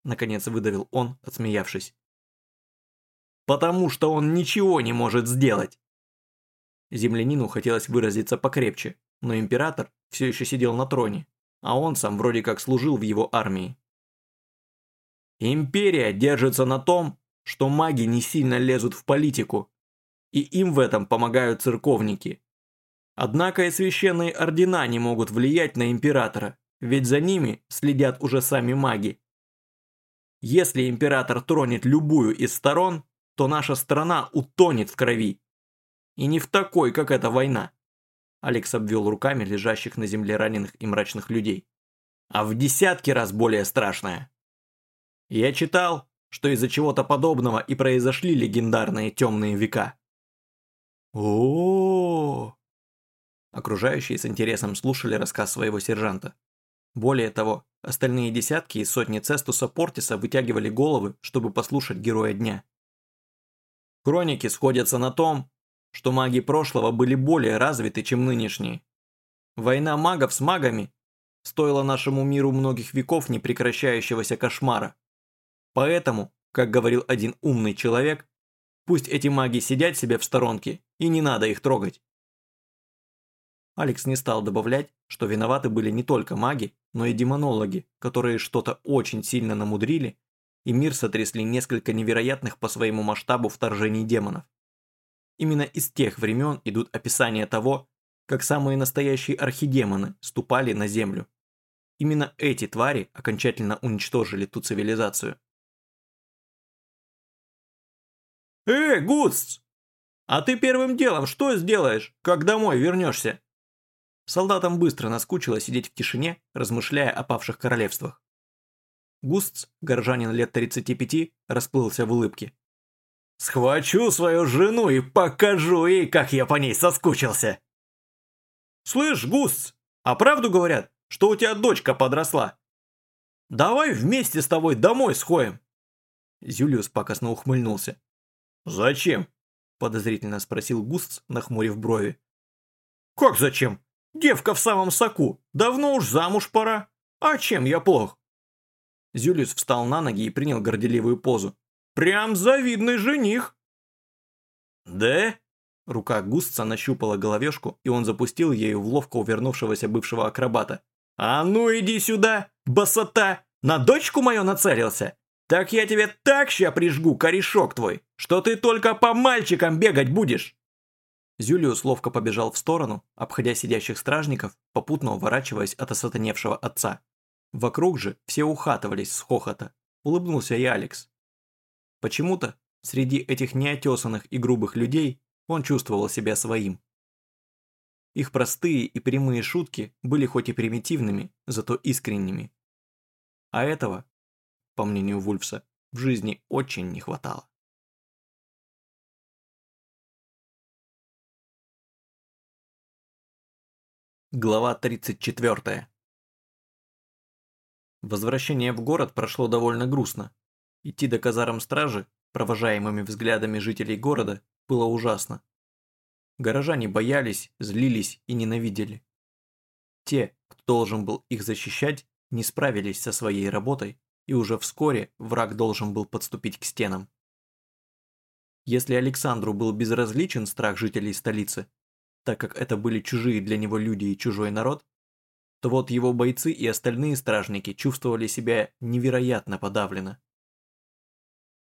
Наконец выдавил он, отсмеявшись. «Потому что он ничего не может сделать!» Землянину хотелось выразиться покрепче, но император все еще сидел на троне, а он сам вроде как служил в его армии. Империя держится на том, что маги не сильно лезут в политику, и им в этом помогают церковники. Однако и священные ордена не могут влиять на императора, ведь за ними следят уже сами маги. Если император тронет любую из сторон, то наша страна утонет в крови. И не в такой, как эта война. Алекс обвел руками лежащих на земле раненых и мрачных людей. А в десятки раз более страшная. Я читал, что из-за чего-то подобного и произошли легендарные темные века. О, Окружающие с интересом слушали рассказ своего сержанта. Более того, остальные десятки и сотни Цестуса Портиса вытягивали головы, чтобы послушать героя дня. Хроники сходятся на том, что маги прошлого были более развиты, чем нынешние. Война магов с магами стоила нашему миру многих веков непрекращающегося кошмара. Поэтому, как говорил один умный человек, пусть эти маги сидят себе в сторонке, и не надо их трогать. Алекс не стал добавлять, что виноваты были не только маги, но и демонологи, которые что-то очень сильно намудрили, и мир сотрясли несколько невероятных по своему масштабу вторжений демонов. Именно из тех времен идут описания того, как самые настоящие архидемоны ступали на землю. Именно эти твари окончательно уничтожили ту цивилизацию. «Эй, Гудс! А ты первым делом что сделаешь, как домой вернешься?» Солдатам быстро наскучило сидеть в тишине, размышляя о павших королевствах. Густс, горожанин лет 35, расплылся в улыбке. «Схвачу свою жену и покажу ей, как я по ней соскучился!» «Слышь, Густс, а правду говорят, что у тебя дочка подросла? Давай вместе с тобой домой сходим!» Зюлиус пакостно ухмыльнулся. «Зачем?» – подозрительно спросил Густс, нахмурив брови. «Как зачем? Девка в самом соку. Давно уж замуж пора. А чем я плох?» Зюлиус встал на ноги и принял горделивую позу. «Прям завидный жених!» «Да?» Рука Густца нащупала головешку, и он запустил ею в ловко увернувшегося бывшего акробата. «А ну иди сюда, басота! На дочку мою нацелился? Так я тебе так ща прижгу, корешок твой, что ты только по мальчикам бегать будешь!» Зюлиус ловко побежал в сторону, обходя сидящих стражников, попутно уворачиваясь от осатаневшего отца. Вокруг же все ухатывались с хохота. Улыбнулся и Алекс. Почему-то среди этих неотесанных и грубых людей он чувствовал себя своим. Их простые и прямые шутки были хоть и примитивными, зато искренними. А этого, по мнению Вульфса, в жизни очень не хватало. Глава 34. Возвращение в город прошло довольно грустно. Идти до казарм стражи, провожаемыми взглядами жителей города, было ужасно. Горожане боялись, злились и ненавидели. Те, кто должен был их защищать, не справились со своей работой, и уже вскоре враг должен был подступить к стенам. Если Александру был безразличен страх жителей столицы, так как это были чужие для него люди и чужой народ, то вот его бойцы и остальные стражники чувствовали себя невероятно подавленно.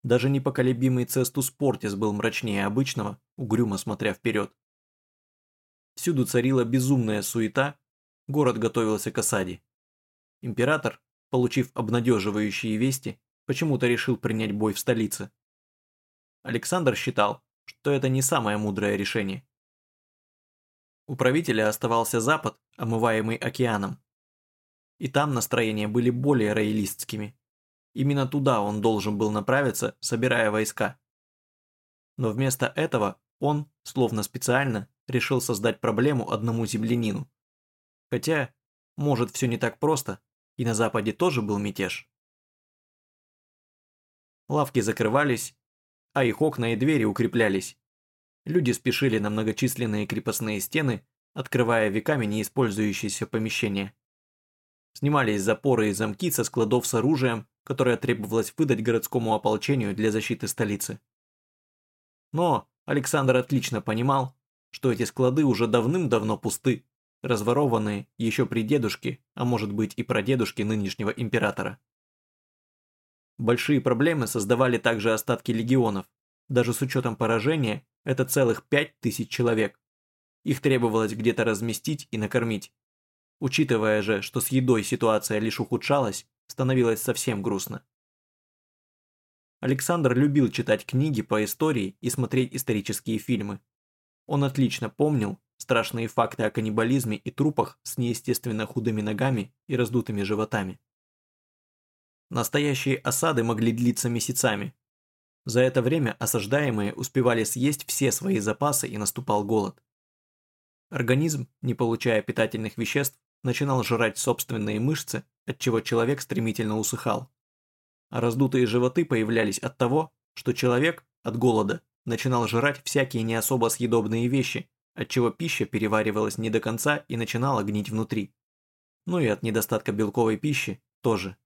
Даже непоколебимый Цестус Портис был мрачнее обычного, угрюмо смотря вперед. Всюду царила безумная суета, город готовился к осаде. Император, получив обнадеживающие вести, почему-то решил принять бой в столице. Александр считал, что это не самое мудрое решение. У правителя оставался запад, омываемый океаном. И там настроения были более роялистскими. Именно туда он должен был направиться, собирая войска. Но вместо этого он, словно специально, решил создать проблему одному землянину. Хотя, может, все не так просто, и на Западе тоже был мятеж. Лавки закрывались, а их окна и двери укреплялись. Люди спешили на многочисленные крепостные стены, открывая веками неиспользующиеся помещения. Снимались запоры и замки со складов с оружием, которое требовалось выдать городскому ополчению для защиты столицы. Но Александр отлично понимал, что эти склады уже давным-давно пусты, разворованные еще при дедушке, а может быть и прадедушке нынешнего императора. Большие проблемы создавали также остатки легионов. Даже с учетом поражения, это целых пять тысяч человек. Их требовалось где-то разместить и накормить. Учитывая же, что с едой ситуация лишь ухудшалась, становилось совсем грустно. Александр любил читать книги по истории и смотреть исторические фильмы. Он отлично помнил страшные факты о каннибализме и трупах с неестественно худыми ногами и раздутыми животами. Настоящие осады могли длиться месяцами. За это время осаждаемые успевали съесть все свои запасы и наступал голод. Организм, не получая питательных веществ, начинал жрать собственные мышцы, отчего человек стремительно усыхал. А раздутые животы появлялись от того, что человек от голода начинал жрать всякие не особо съедобные вещи, отчего пища переваривалась не до конца и начинала гнить внутри. Ну и от недостатка белковой пищи тоже.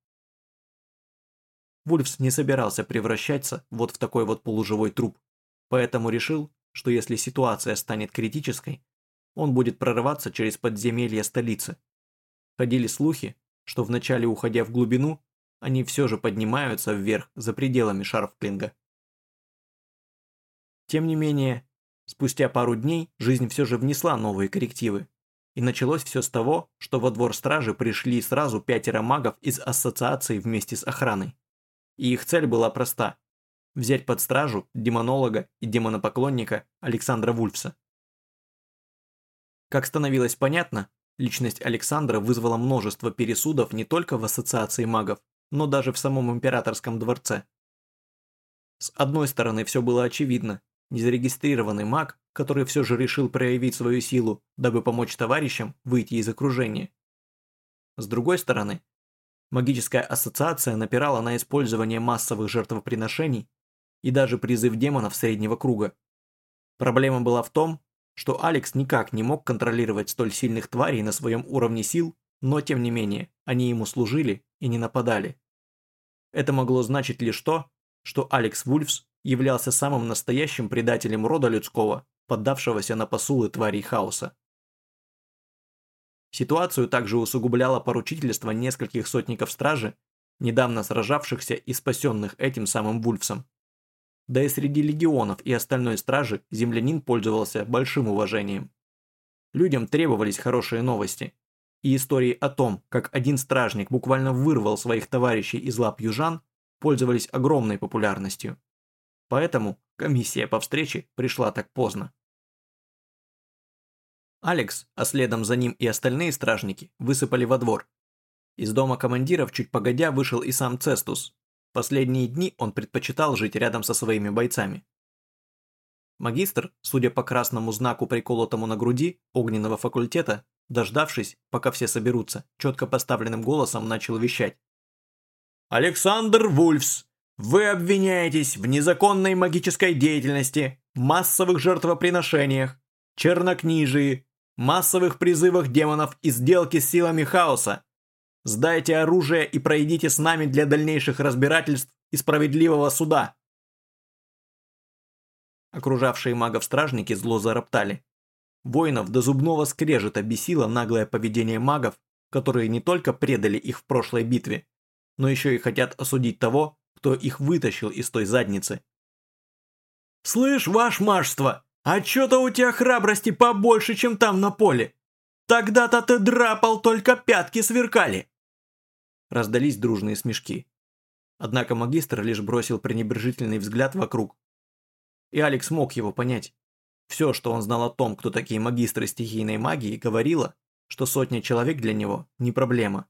Вульфс не собирался превращаться вот в такой вот полуживой труп, поэтому решил, что если ситуация станет критической, он будет прорываться через подземелья столицы. Ходили слухи, что вначале уходя в глубину, они все же поднимаются вверх за пределами Шарфклинга. Тем не менее, спустя пару дней жизнь все же внесла новые коррективы. И началось все с того, что во двор стражи пришли сразу пятеро магов из ассоциации вместе с охраной и их цель была проста – взять под стражу демонолога и демонопоклонника Александра Вульфса. Как становилось понятно, личность Александра вызвала множество пересудов не только в ассоциации магов, но даже в самом императорском дворце. С одной стороны, все было очевидно. Незарегистрированный маг, который все же решил проявить свою силу, дабы помочь товарищам выйти из окружения. С другой стороны, Магическая ассоциация напирала на использование массовых жертвоприношений и даже призыв демонов среднего круга. Проблема была в том, что Алекс никак не мог контролировать столь сильных тварей на своем уровне сил, но тем не менее, они ему служили и не нападали. Это могло значить лишь то, что Алекс Вульфс являлся самым настоящим предателем рода людского, поддавшегося на посулы тварей хаоса. Ситуацию также усугубляло поручительство нескольких сотников стражи, недавно сражавшихся и спасенных этим самым Вульфсом. Да и среди легионов и остальной стражи землянин пользовался большим уважением. Людям требовались хорошие новости. И истории о том, как один стражник буквально вырвал своих товарищей из лап южан, пользовались огромной популярностью. Поэтому комиссия по встрече пришла так поздно. Алекс, а следом за ним и остальные стражники, высыпали во двор. Из дома командиров чуть погодя вышел и сам Цестус. Последние дни он предпочитал жить рядом со своими бойцами. Магистр, судя по красному знаку, приколотому на груди огненного факультета, дождавшись, пока все соберутся, четко поставленным голосом начал вещать. «Александр Вульфс, вы обвиняетесь в незаконной магической деятельности, массовых жертвоприношениях, чернокнижии, массовых призывах демонов и сделке с силами хаоса. Сдайте оружие и пройдите с нами для дальнейших разбирательств и справедливого суда. Окружавшие магов-стражники зло зароптали. Воинов до зубного скрежета бесило наглое поведение магов, которые не только предали их в прошлой битве, но еще и хотят осудить того, кто их вытащил из той задницы. «Слышь, ваш мажство, а чё-то у тебя храбрости побольше, чем там на поле. Тогда-то ты драпал, только пятки сверкали. Раздались дружные смешки. Однако магистр лишь бросил пренебрежительный взгляд вокруг. И Алекс мог его понять. Все, что он знал о том, кто такие магистры стихийной магии, говорило, что сотня человек для него не проблема.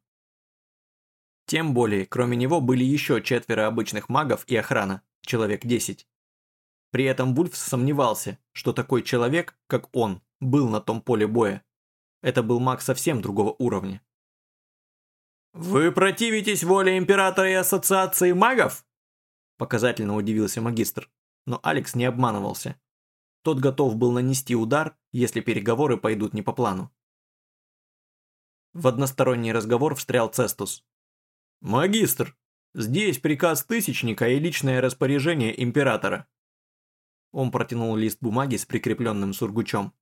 Тем более, кроме него были еще четверо обычных магов и охрана, человек 10. При этом Вульф сомневался, что такой человек, как он, был на том поле боя. Это был маг совсем другого уровня. «Вы противитесь воле Императора и Ассоциации магов?» Показательно удивился магистр, но Алекс не обманывался. Тот готов был нанести удар, если переговоры пойдут не по плану. В односторонний разговор встрял Цестус. «Магистр, здесь приказ Тысячника и личное распоряжение Императора». Он протянул лист бумаги с прикрепленным сургучом.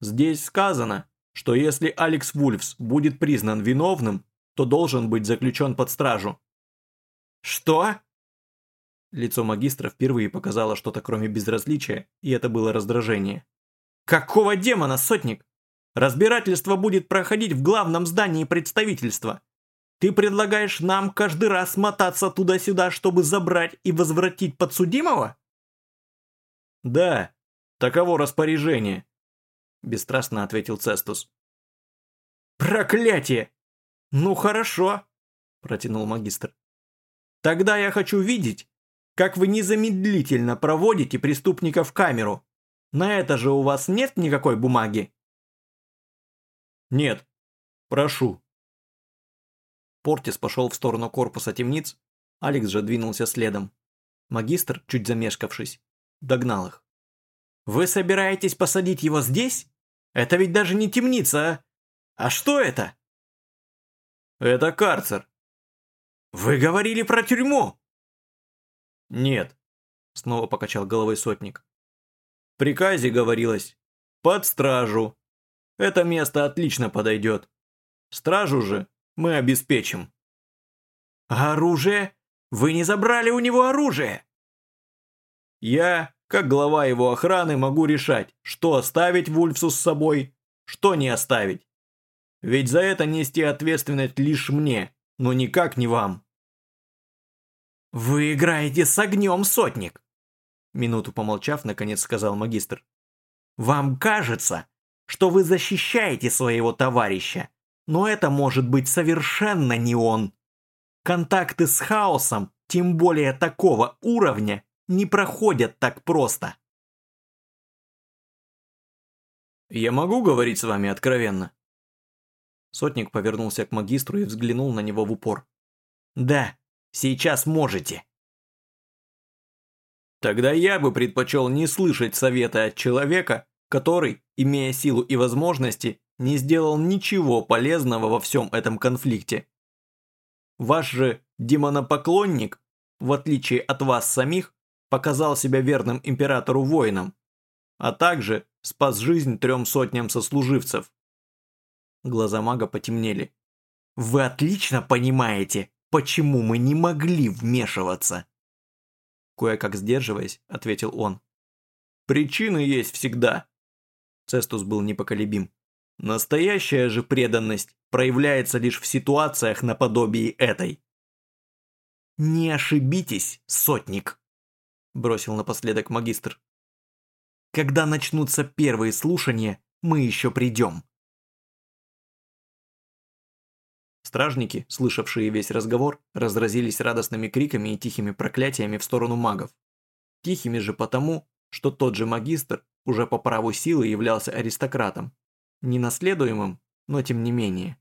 «Здесь сказано, что если Алекс Вульфс будет признан виновным, то должен быть заключен под стражу». «Что?» Лицо магистра впервые показало что-то кроме безразличия, и это было раздражение. «Какого демона, сотник? Разбирательство будет проходить в главном здании представительства. Ты предлагаешь нам каждый раз мотаться туда-сюда, чтобы забрать и возвратить подсудимого?» «Да, таково распоряжение», – бесстрастно ответил Цестус. «Проклятие! Ну хорошо», – протянул магистр. «Тогда я хочу видеть, как вы незамедлительно проводите преступника в камеру. На это же у вас нет никакой бумаги?» «Нет. Прошу». Портис пошел в сторону корпуса темниц, Алекс же двинулся следом. Магистр, чуть замешкавшись, догнал их. «Вы собираетесь посадить его здесь? Это ведь даже не темница, а? А что это?» «Это карцер». «Вы говорили про тюрьму!» «Нет», — снова покачал головой сотник. «В приказе говорилось, под стражу. Это место отлично подойдет. Стражу же мы обеспечим». «А оружие? Вы не забрали у него оружие?» «Я, как глава его охраны, могу решать, что оставить Вульфсу с собой, что не оставить. Ведь за это нести ответственность лишь мне, но никак не вам». «Вы играете с огнем, сотник!» Минуту помолчав, наконец сказал магистр. «Вам кажется, что вы защищаете своего товарища, но это может быть совершенно не он. Контакты с хаосом, тем более такого уровня, не проходят так просто». «Я могу говорить с вами откровенно?» Сотник повернулся к магистру и взглянул на него в упор. «Да», Сейчас можете. Тогда я бы предпочел не слышать совета от человека, который, имея силу и возможности, не сделал ничего полезного во всем этом конфликте. Ваш же демонопоклонник, в отличие от вас самих, показал себя верным императору-воином, а также спас жизнь трем сотням сослуживцев. Глаза мага потемнели. «Вы отлично понимаете, Почему мы не могли вмешиваться?» Кое-как сдерживаясь, ответил он. «Причины есть всегда». Цестус был непоколебим. «Настоящая же преданность проявляется лишь в ситуациях наподобие этой». «Не ошибитесь, сотник», – бросил напоследок магистр. «Когда начнутся первые слушания, мы еще придем». Стражники, слышавшие весь разговор, разразились радостными криками и тихими проклятиями в сторону магов. Тихими же потому, что тот же магистр уже по праву силы являлся аристократом. Не наследуемым, но тем не менее.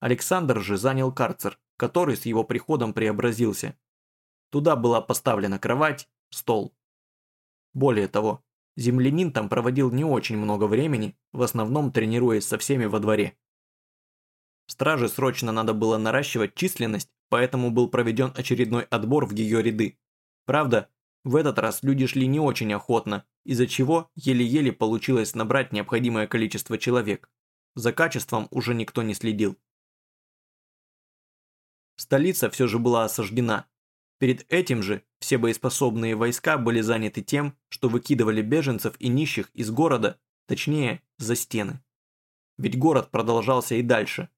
Александр же занял карцер, который с его приходом преобразился. Туда была поставлена кровать, стол. Более того, землянин там проводил не очень много времени, в основном тренируясь со всеми во дворе. Страже срочно надо было наращивать численность, поэтому был проведен очередной отбор в ее ряды. Правда, в этот раз люди шли не очень охотно, из-за чего еле-еле получилось набрать необходимое количество человек. За качеством уже никто не следил. Столица все же была осаждена. Перед этим же все боеспособные войска были заняты тем, что выкидывали беженцев и нищих из города, точнее, за стены. Ведь город продолжался и дальше,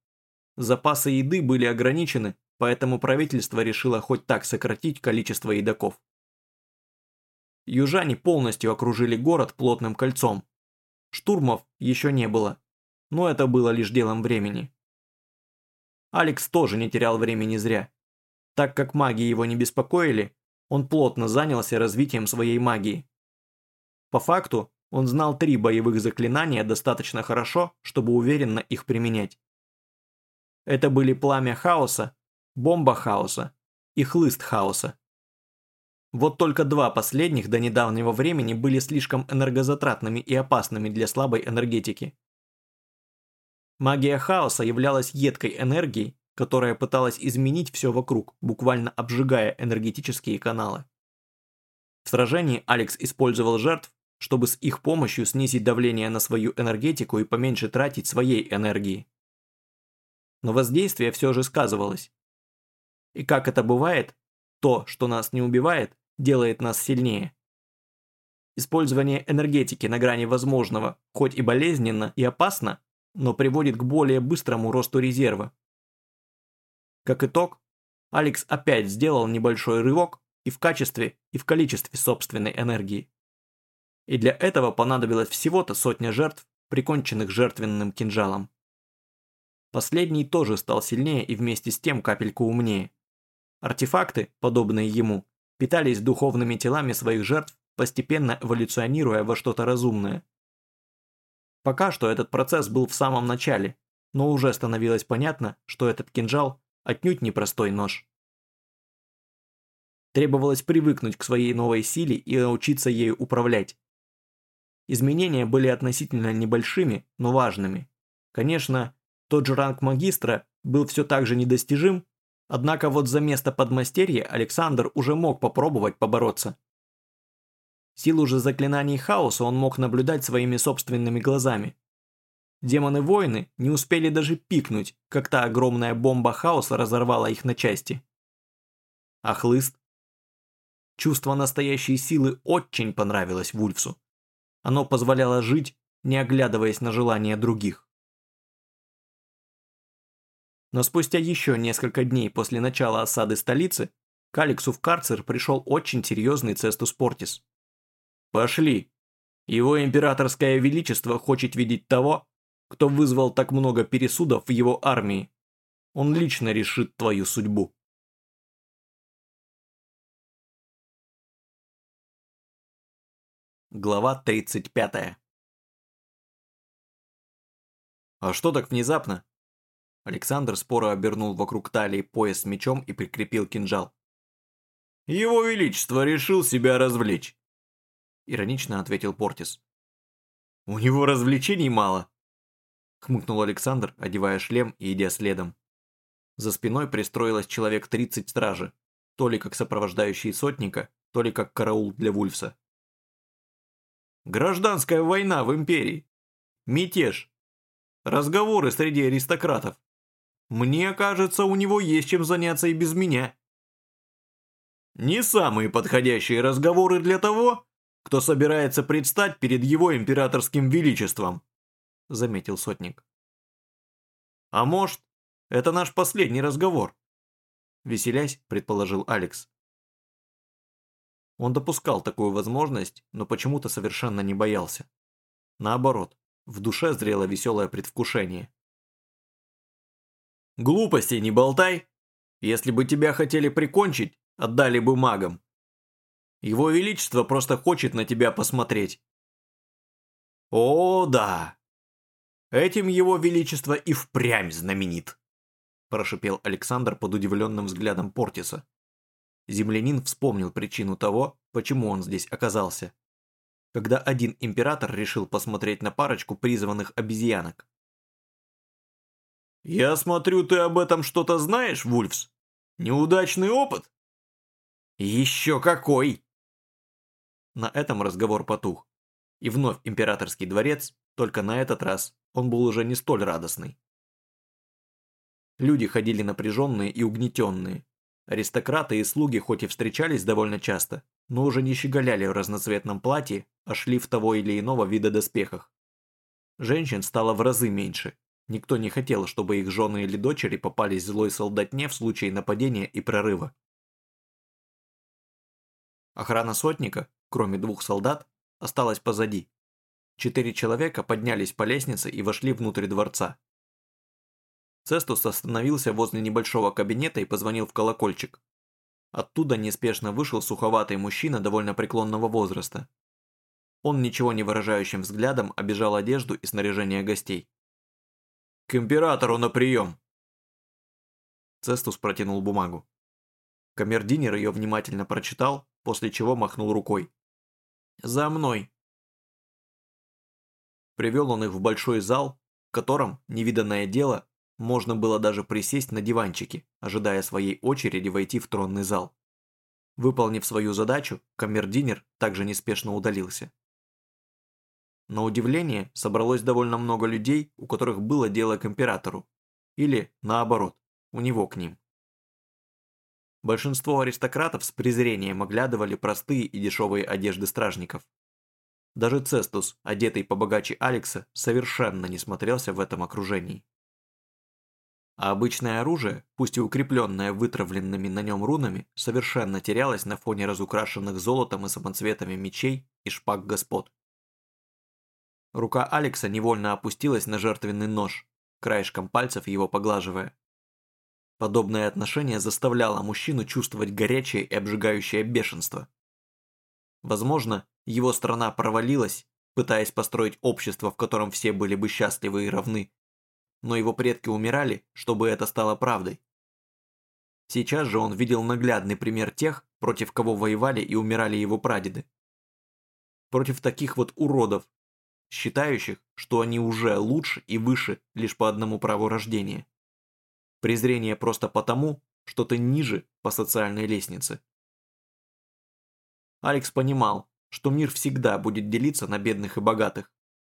Запасы еды были ограничены, поэтому правительство решило хоть так сократить количество едоков. Южане полностью окружили город плотным кольцом. Штурмов еще не было, но это было лишь делом времени. Алекс тоже не терял времени зря. Так как маги его не беспокоили, он плотно занялся развитием своей магии. По факту, он знал три боевых заклинания достаточно хорошо, чтобы уверенно их применять. Это были пламя хаоса, бомба хаоса и хлыст хаоса. Вот только два последних до недавнего времени были слишком энергозатратными и опасными для слабой энергетики. Магия хаоса являлась едкой энергией, которая пыталась изменить все вокруг, буквально обжигая энергетические каналы. В сражении Алекс использовал жертв, чтобы с их помощью снизить давление на свою энергетику и поменьше тратить своей энергии. Но воздействие все же сказывалось. И как это бывает, то, что нас не убивает, делает нас сильнее. Использование энергетики на грани возможного, хоть и болезненно и опасно, но приводит к более быстрому росту резерва. Как итог, Алекс опять сделал небольшой рывок и в качестве, и в количестве собственной энергии. И для этого понадобилось всего-то сотня жертв, приконченных жертвенным кинжалом. Последний тоже стал сильнее и вместе с тем капельку умнее. Артефакты, подобные ему, питались духовными телами своих жертв, постепенно эволюционируя во что-то разумное. Пока что этот процесс был в самом начале, но уже становилось понятно, что этот кинжал отнюдь не простой нож. Требовалось привыкнуть к своей новой силе и научиться ею управлять. Изменения были относительно небольшими, но важными. Конечно, тот же ранг магистра был все так же недостижим, Однако вот за место подмастерья Александр уже мог попробовать побороться. Силу же заклинаний хаоса он мог наблюдать своими собственными глазами. Демоны-воины не успели даже пикнуть, как та огромная бомба хаоса разорвала их на части. А хлыст? Чувство настоящей силы очень понравилось Вульфсу. Оно позволяло жить, не оглядываясь на желания других. Но спустя еще несколько дней после начала осады столицы, к Алексу в карцер пришел очень серьезный Цестус Портис. «Пошли. Его императорское величество хочет видеть того, кто вызвал так много пересудов в его армии. Он лично решит твою судьбу». Глава 35 «А что так внезапно?» Александр споро обернул вокруг талии пояс мечом и прикрепил кинжал. «Его Величество решил себя развлечь», – иронично ответил Портис. «У него развлечений мало», – хмыкнул Александр, одевая шлем и идя следом. За спиной пристроилось человек 30 стражи, то ли как сопровождающие сотника, то ли как караул для Вульфса. «Гражданская война в империи. Мятеж. Разговоры среди аристократов. Мне кажется, у него есть чем заняться и без меня. Не самые подходящие разговоры для того, кто собирается предстать перед его императорским величеством, заметил сотник. А может, это наш последний разговор? Веселясь, предположил Алекс. Он допускал такую возможность, но почему-то совершенно не боялся. Наоборот, в душе зрело веселое предвкушение. Глупостей не болтай. Если бы тебя хотели прикончить, отдали бы магам. Его Величество просто хочет на тебя посмотреть. О, да. Этим Его Величество и впрямь знаменит, прошипел Александр под удивленным взглядом Портиса. Землянин вспомнил причину того, почему он здесь оказался. Когда один император решил посмотреть на парочку призванных обезьянок. «Я смотрю, ты об этом что-то знаешь, Вульфс? Неудачный опыт?» «Еще какой!» На этом разговор потух. И вновь императорский дворец, только на этот раз он был уже не столь радостный. Люди ходили напряженные и угнетенные. Аристократы и слуги хоть и встречались довольно часто, но уже не щеголяли в разноцветном платье, а шли в того или иного вида доспехах. Женщин стало в разы меньше, Никто не хотел, чтобы их жены или дочери попались злой солдатне в случае нападения и прорыва. Охрана сотника, кроме двух солдат, осталась позади. Четыре человека поднялись по лестнице и вошли внутрь дворца. Цестус остановился возле небольшого кабинета и позвонил в колокольчик. Оттуда неспешно вышел суховатый мужчина довольно преклонного возраста. Он ничего не выражающим взглядом обижал одежду и снаряжение гостей. «К императору на прием!» Цестус протянул бумагу. Камердинер ее внимательно прочитал, после чего махнул рукой. «За мной!» Привел он их в большой зал, в котором, невиданное дело, можно было даже присесть на диванчике, ожидая своей очереди войти в тронный зал. Выполнив свою задачу, камердинер также неспешно удалился. На удивление, собралось довольно много людей, у которых было дело к императору. Или, наоборот, у него к ним. Большинство аристократов с презрением оглядывали простые и дешевые одежды стражников. Даже Цестус, одетый побогаче Алекса, совершенно не смотрелся в этом окружении. А обычное оружие, пусть и укрепленное вытравленными на нем рунами, совершенно терялось на фоне разукрашенных золотом и самоцветами мечей и шпаг господ. Рука Алекса невольно опустилась на жертвенный нож, краешком пальцев его поглаживая. Подобное отношение заставляло мужчину чувствовать горячее и обжигающее бешенство. Возможно, его страна провалилась, пытаясь построить общество, в котором все были бы счастливы и равны. Но его предки умирали, чтобы это стало правдой. Сейчас же он видел наглядный пример тех, против кого воевали и умирали его прадеды. Против таких вот уродов, считающих, что они уже лучше и выше лишь по одному праву рождения. Презрение просто потому, что ты ниже по социальной лестнице. Алекс понимал, что мир всегда будет делиться на бедных и богатых,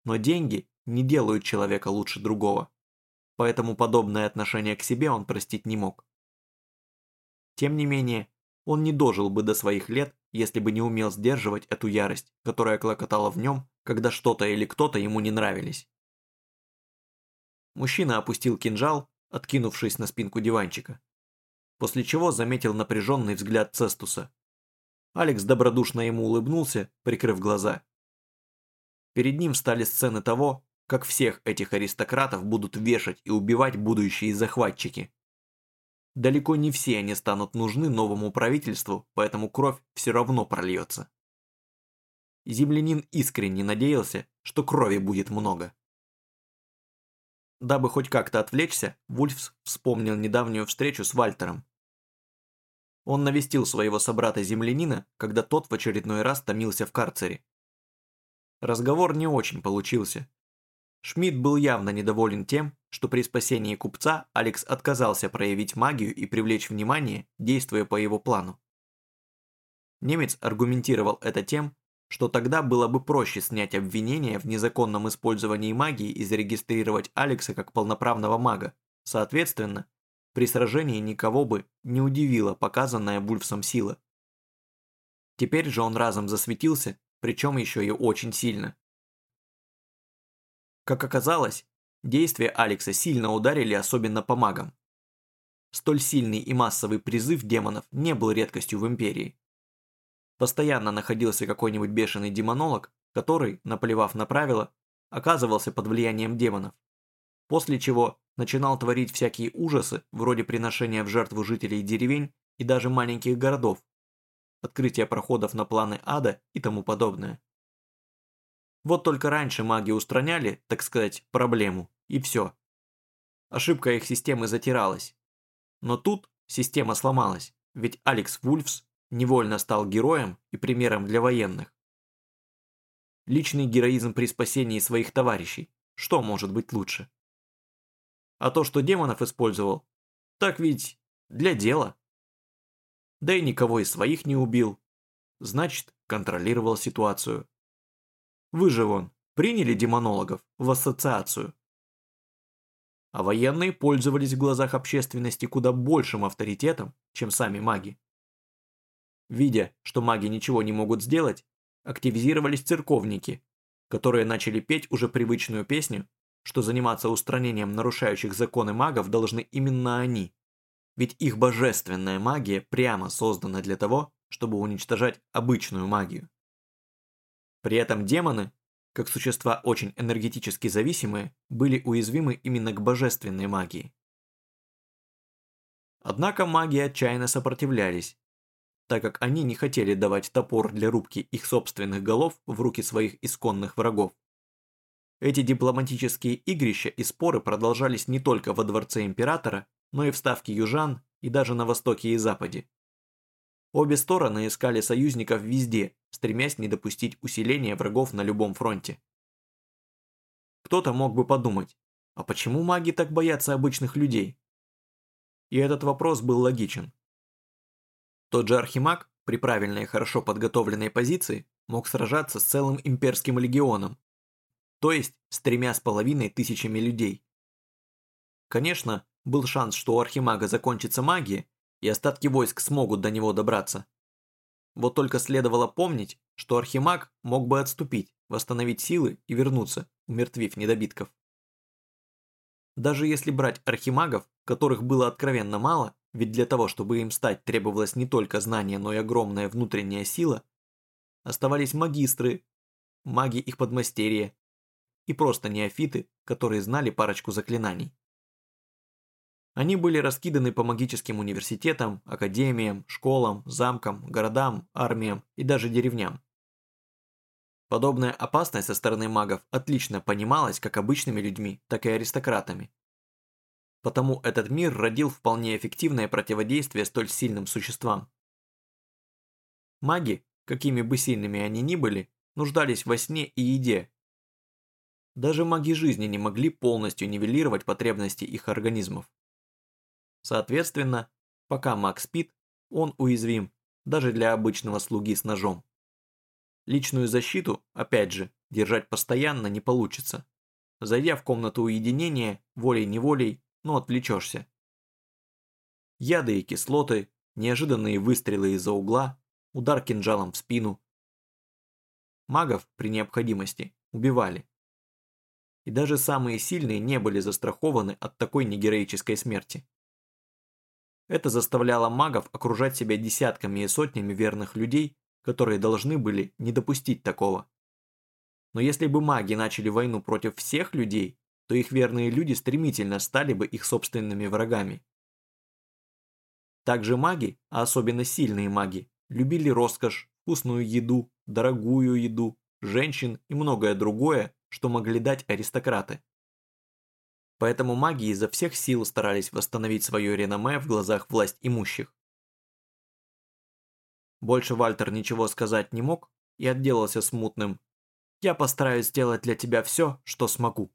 но деньги не делают человека лучше другого, поэтому подобное отношение к себе он простить не мог. Тем не менее, он не дожил бы до своих лет, если бы не умел сдерживать эту ярость, которая клокотала в нем, когда что-то или кто-то ему не нравились. Мужчина опустил кинжал откинувшись на спинку диванчика. После чего заметил напряженный взгляд Цестуса. Алекс добродушно ему улыбнулся, прикрыв глаза. Перед ним стали сцены того, как всех этих аристократов будут вешать и убивать будущие захватчики. Далеко не все они станут нужны новому правительству, поэтому кровь все равно прольется. Землянин искренне надеялся, что крови будет много. Дабы хоть как-то отвлечься, Вульфс вспомнил недавнюю встречу с Вальтером. Он навестил своего собрата-землянина, когда тот в очередной раз томился в карцере. Разговор не очень получился. Шмидт был явно недоволен тем, что при спасении купца Алекс отказался проявить магию и привлечь внимание, действуя по его плану. Немец аргументировал это тем, что тогда было бы проще снять обвинение в незаконном использовании магии и зарегистрировать Алекса как полноправного мага. Соответственно, при сражении никого бы не удивила показанная Вульфсом сила. Теперь же он разом засветился, причем еще и очень сильно. Как оказалось, действия Алекса сильно ударили особенно по магам. Столь сильный и массовый призыв демонов не был редкостью в Империи. Постоянно находился какой-нибудь бешеный демонолог, который, наплевав на правила, оказывался под влиянием демонов. После чего начинал творить всякие ужасы, вроде приношения в жертву жителей деревень и даже маленьких городов, открытия проходов на планы ада и тому подобное. Вот только раньше маги устраняли, так сказать, проблему, и все. Ошибка их системы затиралась. Но тут система сломалась, ведь Алекс Вульфс невольно стал героем и примером для военных. Личный героизм при спасении своих товарищей. Что может быть лучше? А то, что демонов использовал, так ведь для дела. Да и никого из своих не убил. Значит, контролировал ситуацию. Вы же вон, приняли демонологов в ассоциацию. А военные пользовались в глазах общественности куда большим авторитетом, чем сами маги. Видя, что маги ничего не могут сделать, активизировались церковники, которые начали петь уже привычную песню, что заниматься устранением нарушающих законы магов должны именно они. Ведь их божественная магия прямо создана для того, чтобы уничтожать обычную магию. При этом демоны, как существа очень энергетически зависимые, были уязвимы именно к божественной магии. Однако маги отчаянно сопротивлялись, так как они не хотели давать топор для рубки их собственных голов в руки своих исконных врагов. Эти дипломатические игрища и споры продолжались не только во дворце императора, но и в ставке южан и даже на востоке и западе. Обе стороны искали союзников везде, стремясь не допустить усиления врагов на любом фронте. Кто-то мог бы подумать, а почему маги так боятся обычных людей? И этот вопрос был логичен. Тот же Архимаг при правильной и хорошо подготовленной позиции мог сражаться с целым имперским легионом, то есть с тремя с половиной тысячами людей. Конечно, был шанс, что у Архимага закончится магия, и остатки войск смогут до него добраться. Вот только следовало помнить, что Архимаг мог бы отступить, восстановить силы и вернуться, умертвив недобитков. Даже если брать архимагов, которых было откровенно мало, ведь для того, чтобы им стать, требовалось не только знание, но и огромная внутренняя сила, оставались магистры, маги их подмастерья, и просто неофиты, которые знали парочку заклинаний. Они были раскиданы по магическим университетам, академиям, школам, замкам, городам, армиям и даже деревням. Подобная опасность со стороны магов отлично понималась как обычными людьми, так и аристократами. Потому этот мир родил вполне эффективное противодействие столь сильным существам. Маги, какими бы сильными они ни были, нуждались во сне и еде, даже маги жизни не могли полностью нивелировать потребности их организмов. Соответственно, пока маг спит, он уязвим, даже для обычного слуги с ножом. Личную защиту, опять же, держать постоянно не получится. Зайдя в комнату уединения, волей-неволей, но отвлечешься. Яды и кислоты, неожиданные выстрелы из-за угла, удар кинжалом в спину. Магов при необходимости убивали и даже самые сильные не были застрахованы от такой негероической смерти. Это заставляло магов окружать себя десятками и сотнями верных людей, которые должны были не допустить такого. Но если бы маги начали войну против всех людей, то их верные люди стремительно стали бы их собственными врагами. Также маги, а особенно сильные маги, любили роскошь, вкусную еду, дорогую еду, женщин и многое другое, что могли дать аристократы. Поэтому маги изо всех сил старались восстановить свое реноме в глазах власть имущих. Больше Вальтер ничего сказать не мог и отделался смутным «Я постараюсь сделать для тебя все, что смогу».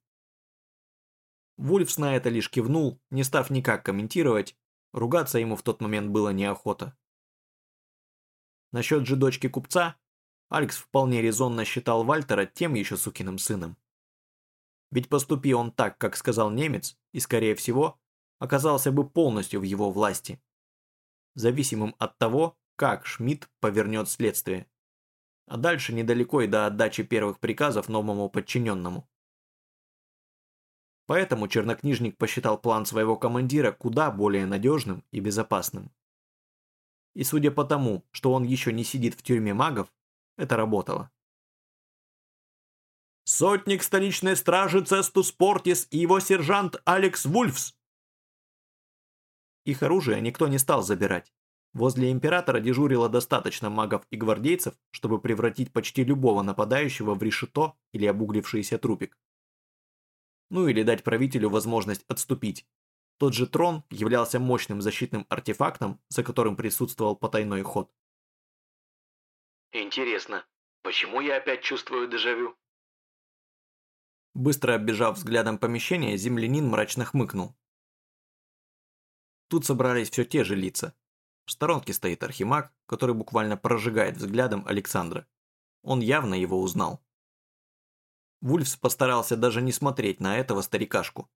Вульфс на это лишь кивнул, не став никак комментировать, ругаться ему в тот момент было неохота. Насчет же дочки купца, Алекс вполне резонно считал Вальтера тем еще сукиным сыном. Ведь поступи он так, как сказал немец, и, скорее всего, оказался бы полностью в его власти. Зависимым от того, как Шмидт повернет следствие. А дальше недалеко и до отдачи первых приказов новому подчиненному. Поэтому чернокнижник посчитал план своего командира куда более надежным и безопасным. И судя по тому, что он еще не сидит в тюрьме магов, это работало. «Сотник столичной стражи Цестус Портис и его сержант Алекс Вульфс!» Их оружие никто не стал забирать. Возле императора дежурило достаточно магов и гвардейцев, чтобы превратить почти любого нападающего в решето или обуглившийся трупик. Ну или дать правителю возможность отступить. Тот же трон являлся мощным защитным артефактом, за которым присутствовал потайной ход. Интересно, почему я опять чувствую дежавю? Быстро оббежав взглядом помещение, землянин мрачно хмыкнул. Тут собрались все те же лица. В сторонке стоит архимаг, который буквально прожигает взглядом Александра. Он явно его узнал. Вульфс постарался даже не смотреть на этого старикашку.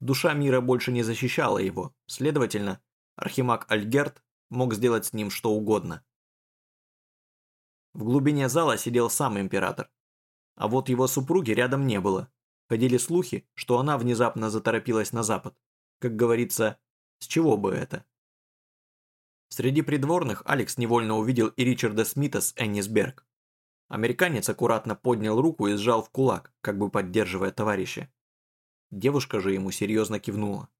Душа мира больше не защищала его, следовательно, архимаг Альгерт мог сделать с ним что угодно. В глубине зала сидел сам император. А вот его супруги рядом не было. Ходили слухи, что она внезапно заторопилась на запад. Как говорится, с чего бы это? Среди придворных Алекс невольно увидел и Ричарда Смита с Эннисберг. Американец аккуратно поднял руку и сжал в кулак, как бы поддерживая товарища. Девушка же ему серьезно кивнула.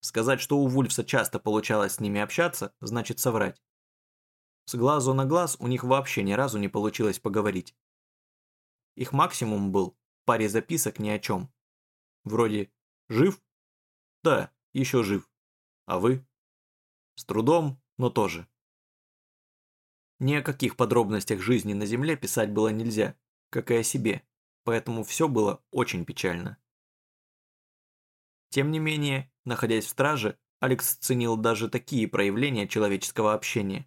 Сказать, что у Вульфса часто получалось с ними общаться, значит соврать. С глазу на глаз у них вообще ни разу не получилось поговорить. Их максимум был паре записок ни о чем. Вроде «Жив?» «Да, еще жив. А вы?» «С трудом, но тоже». Ни о каких подробностях жизни на Земле писать было нельзя, как и о себе, поэтому все было очень печально. Тем не менее, находясь в страже, Алекс ценил даже такие проявления человеческого общения.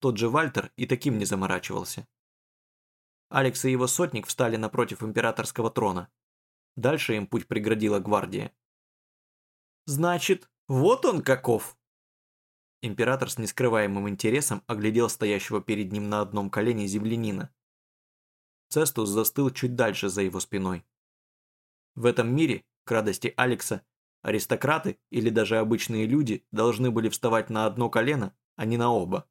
Тот же Вальтер и таким не заморачивался. Алекс и его сотник встали напротив императорского трона. Дальше им путь преградила гвардия. «Значит, вот он каков!» Император с нескрываемым интересом оглядел стоящего перед ним на одном колене землянина. Цестус застыл чуть дальше за его спиной. В этом мире, к радости Алекса, аристократы или даже обычные люди должны были вставать на одно колено, а не на оба.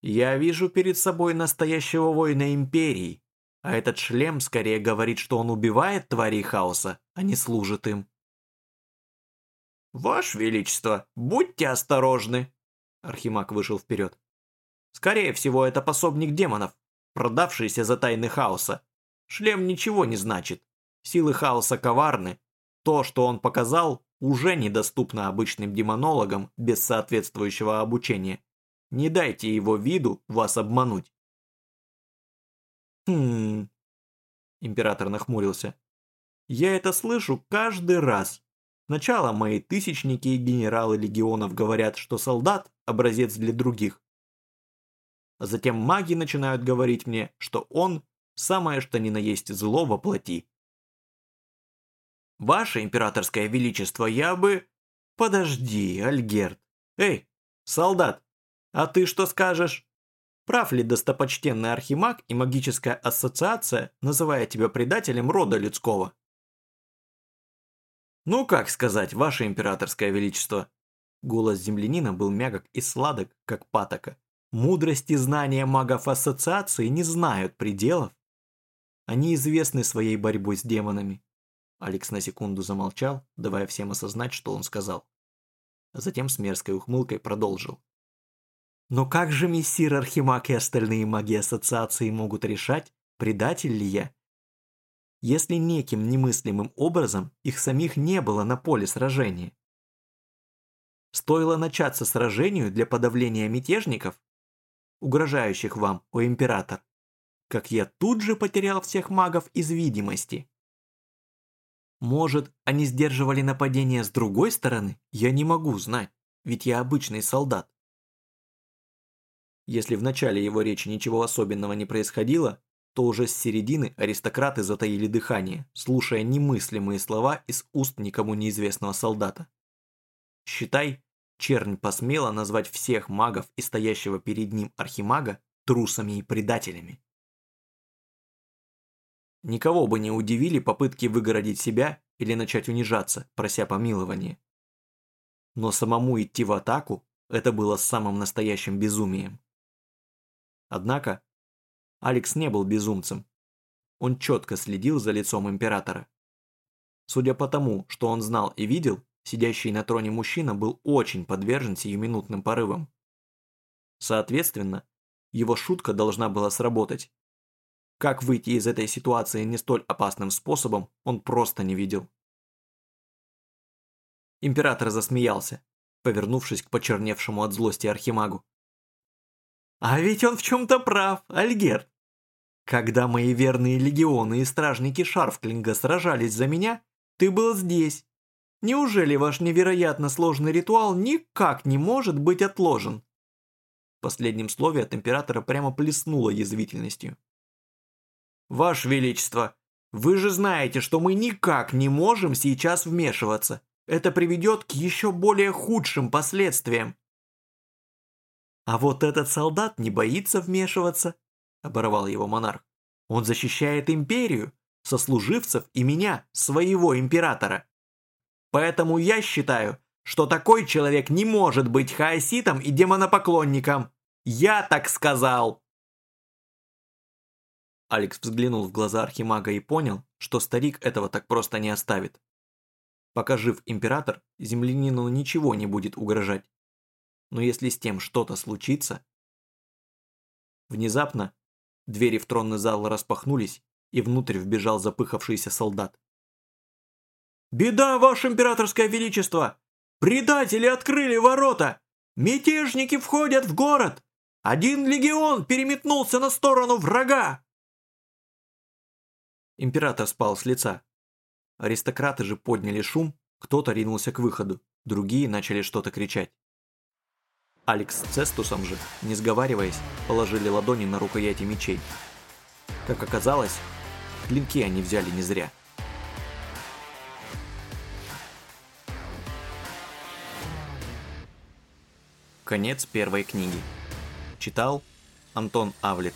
Я вижу перед собой настоящего воина Империи, а этот шлем скорее говорит, что он убивает тварей хаоса, а не служит им. «Ваше Величество, будьте осторожны!» Архимаг вышел вперед. «Скорее всего, это пособник демонов, продавшийся за тайны хаоса. Шлем ничего не значит. Силы хаоса коварны. То, что он показал, уже недоступно обычным демонологам без соответствующего обучения. Не дайте его виду вас обмануть. Хм... Император нахмурился. Я это слышу каждый раз. Сначала мои тысячники и генералы легионов говорят, что солдат – образец для других. А затем маги начинают говорить мне, что он – самое что ни на есть зло во плоти. Ваше императорское величество, я бы... Подожди, Альгерт. Эй, солдат, а ты что скажешь? Прав ли достопочтенный архимаг и магическая ассоциация, называя тебя предателем рода людского? Ну как сказать, ваше императорское величество? Голос землянина был мягок и сладок, как патока. Мудрость и знания магов ассоциации не знают пределов. Они известны своей борьбой с демонами. Алекс на секунду замолчал, давая всем осознать, что он сказал. Затем с мерзкой ухмылкой продолжил. Но как же мессир Архимаг и остальные маги Ассоциации могут решать, предатель ли я? Если неким немыслимым образом их самих не было на поле сражения. Стоило начаться сражению для подавления мятежников, угрожающих вам, о император, как я тут же потерял всех магов из видимости. Может, они сдерживали нападение с другой стороны? Я не могу знать, ведь я обычный солдат. Если в начале его речи ничего особенного не происходило, то уже с середины аристократы затаили дыхание, слушая немыслимые слова из уст никому неизвестного солдата. Считай, чернь посмела назвать всех магов и стоящего перед ним архимага трусами и предателями. Никого бы не удивили попытки выгородить себя или начать унижаться, прося помилования. Но самому идти в атаку – это было самым настоящим безумием. Однако Алекс не был безумцем. Он четко следил за лицом императора. Судя по тому, что он знал и видел, сидящий на троне мужчина был очень подвержен сиюминутным порывам. Соответственно, его шутка должна была сработать. Как выйти из этой ситуации не столь опасным способом, он просто не видел. Император засмеялся, повернувшись к почерневшему от злости архимагу. А ведь он в чем-то прав, Альгерт. Когда мои верные легионы и стражники Шарфклинга сражались за меня, ты был здесь. Неужели ваш невероятно сложный ритуал никак не может быть отложен? В последнем слове от императора прямо плеснуло язвительностью. Ваше Величество, вы же знаете, что мы никак не можем сейчас вмешиваться. Это приведет к еще более худшим последствиям. «А вот этот солдат не боится вмешиваться», – оборвал его монарх. «Он защищает империю, сослуживцев и меня, своего императора. Поэтому я считаю, что такой человек не может быть хаоситом и демонопоклонником. Я так сказал!» Алекс взглянул в глаза Архимага и понял, что старик этого так просто не оставит. Пока жив император, землянину ничего не будет угрожать. Но если с тем что-то случится... Внезапно двери в тронный зал распахнулись, и внутрь вбежал запыхавшийся солдат. «Беда, ваше императорское величество! Предатели открыли ворота! Мятежники входят в город! Один легион переметнулся на сторону врага!» Император спал с лица. Аристократы же подняли шум, кто-то ринулся к выходу, другие начали что-то кричать. Алекс с Цестусом же, не сговариваясь, положили ладони на рукояти мечей. Как оказалось, клинки они взяли не зря. Конец первой книги. Читал Антон Авлет.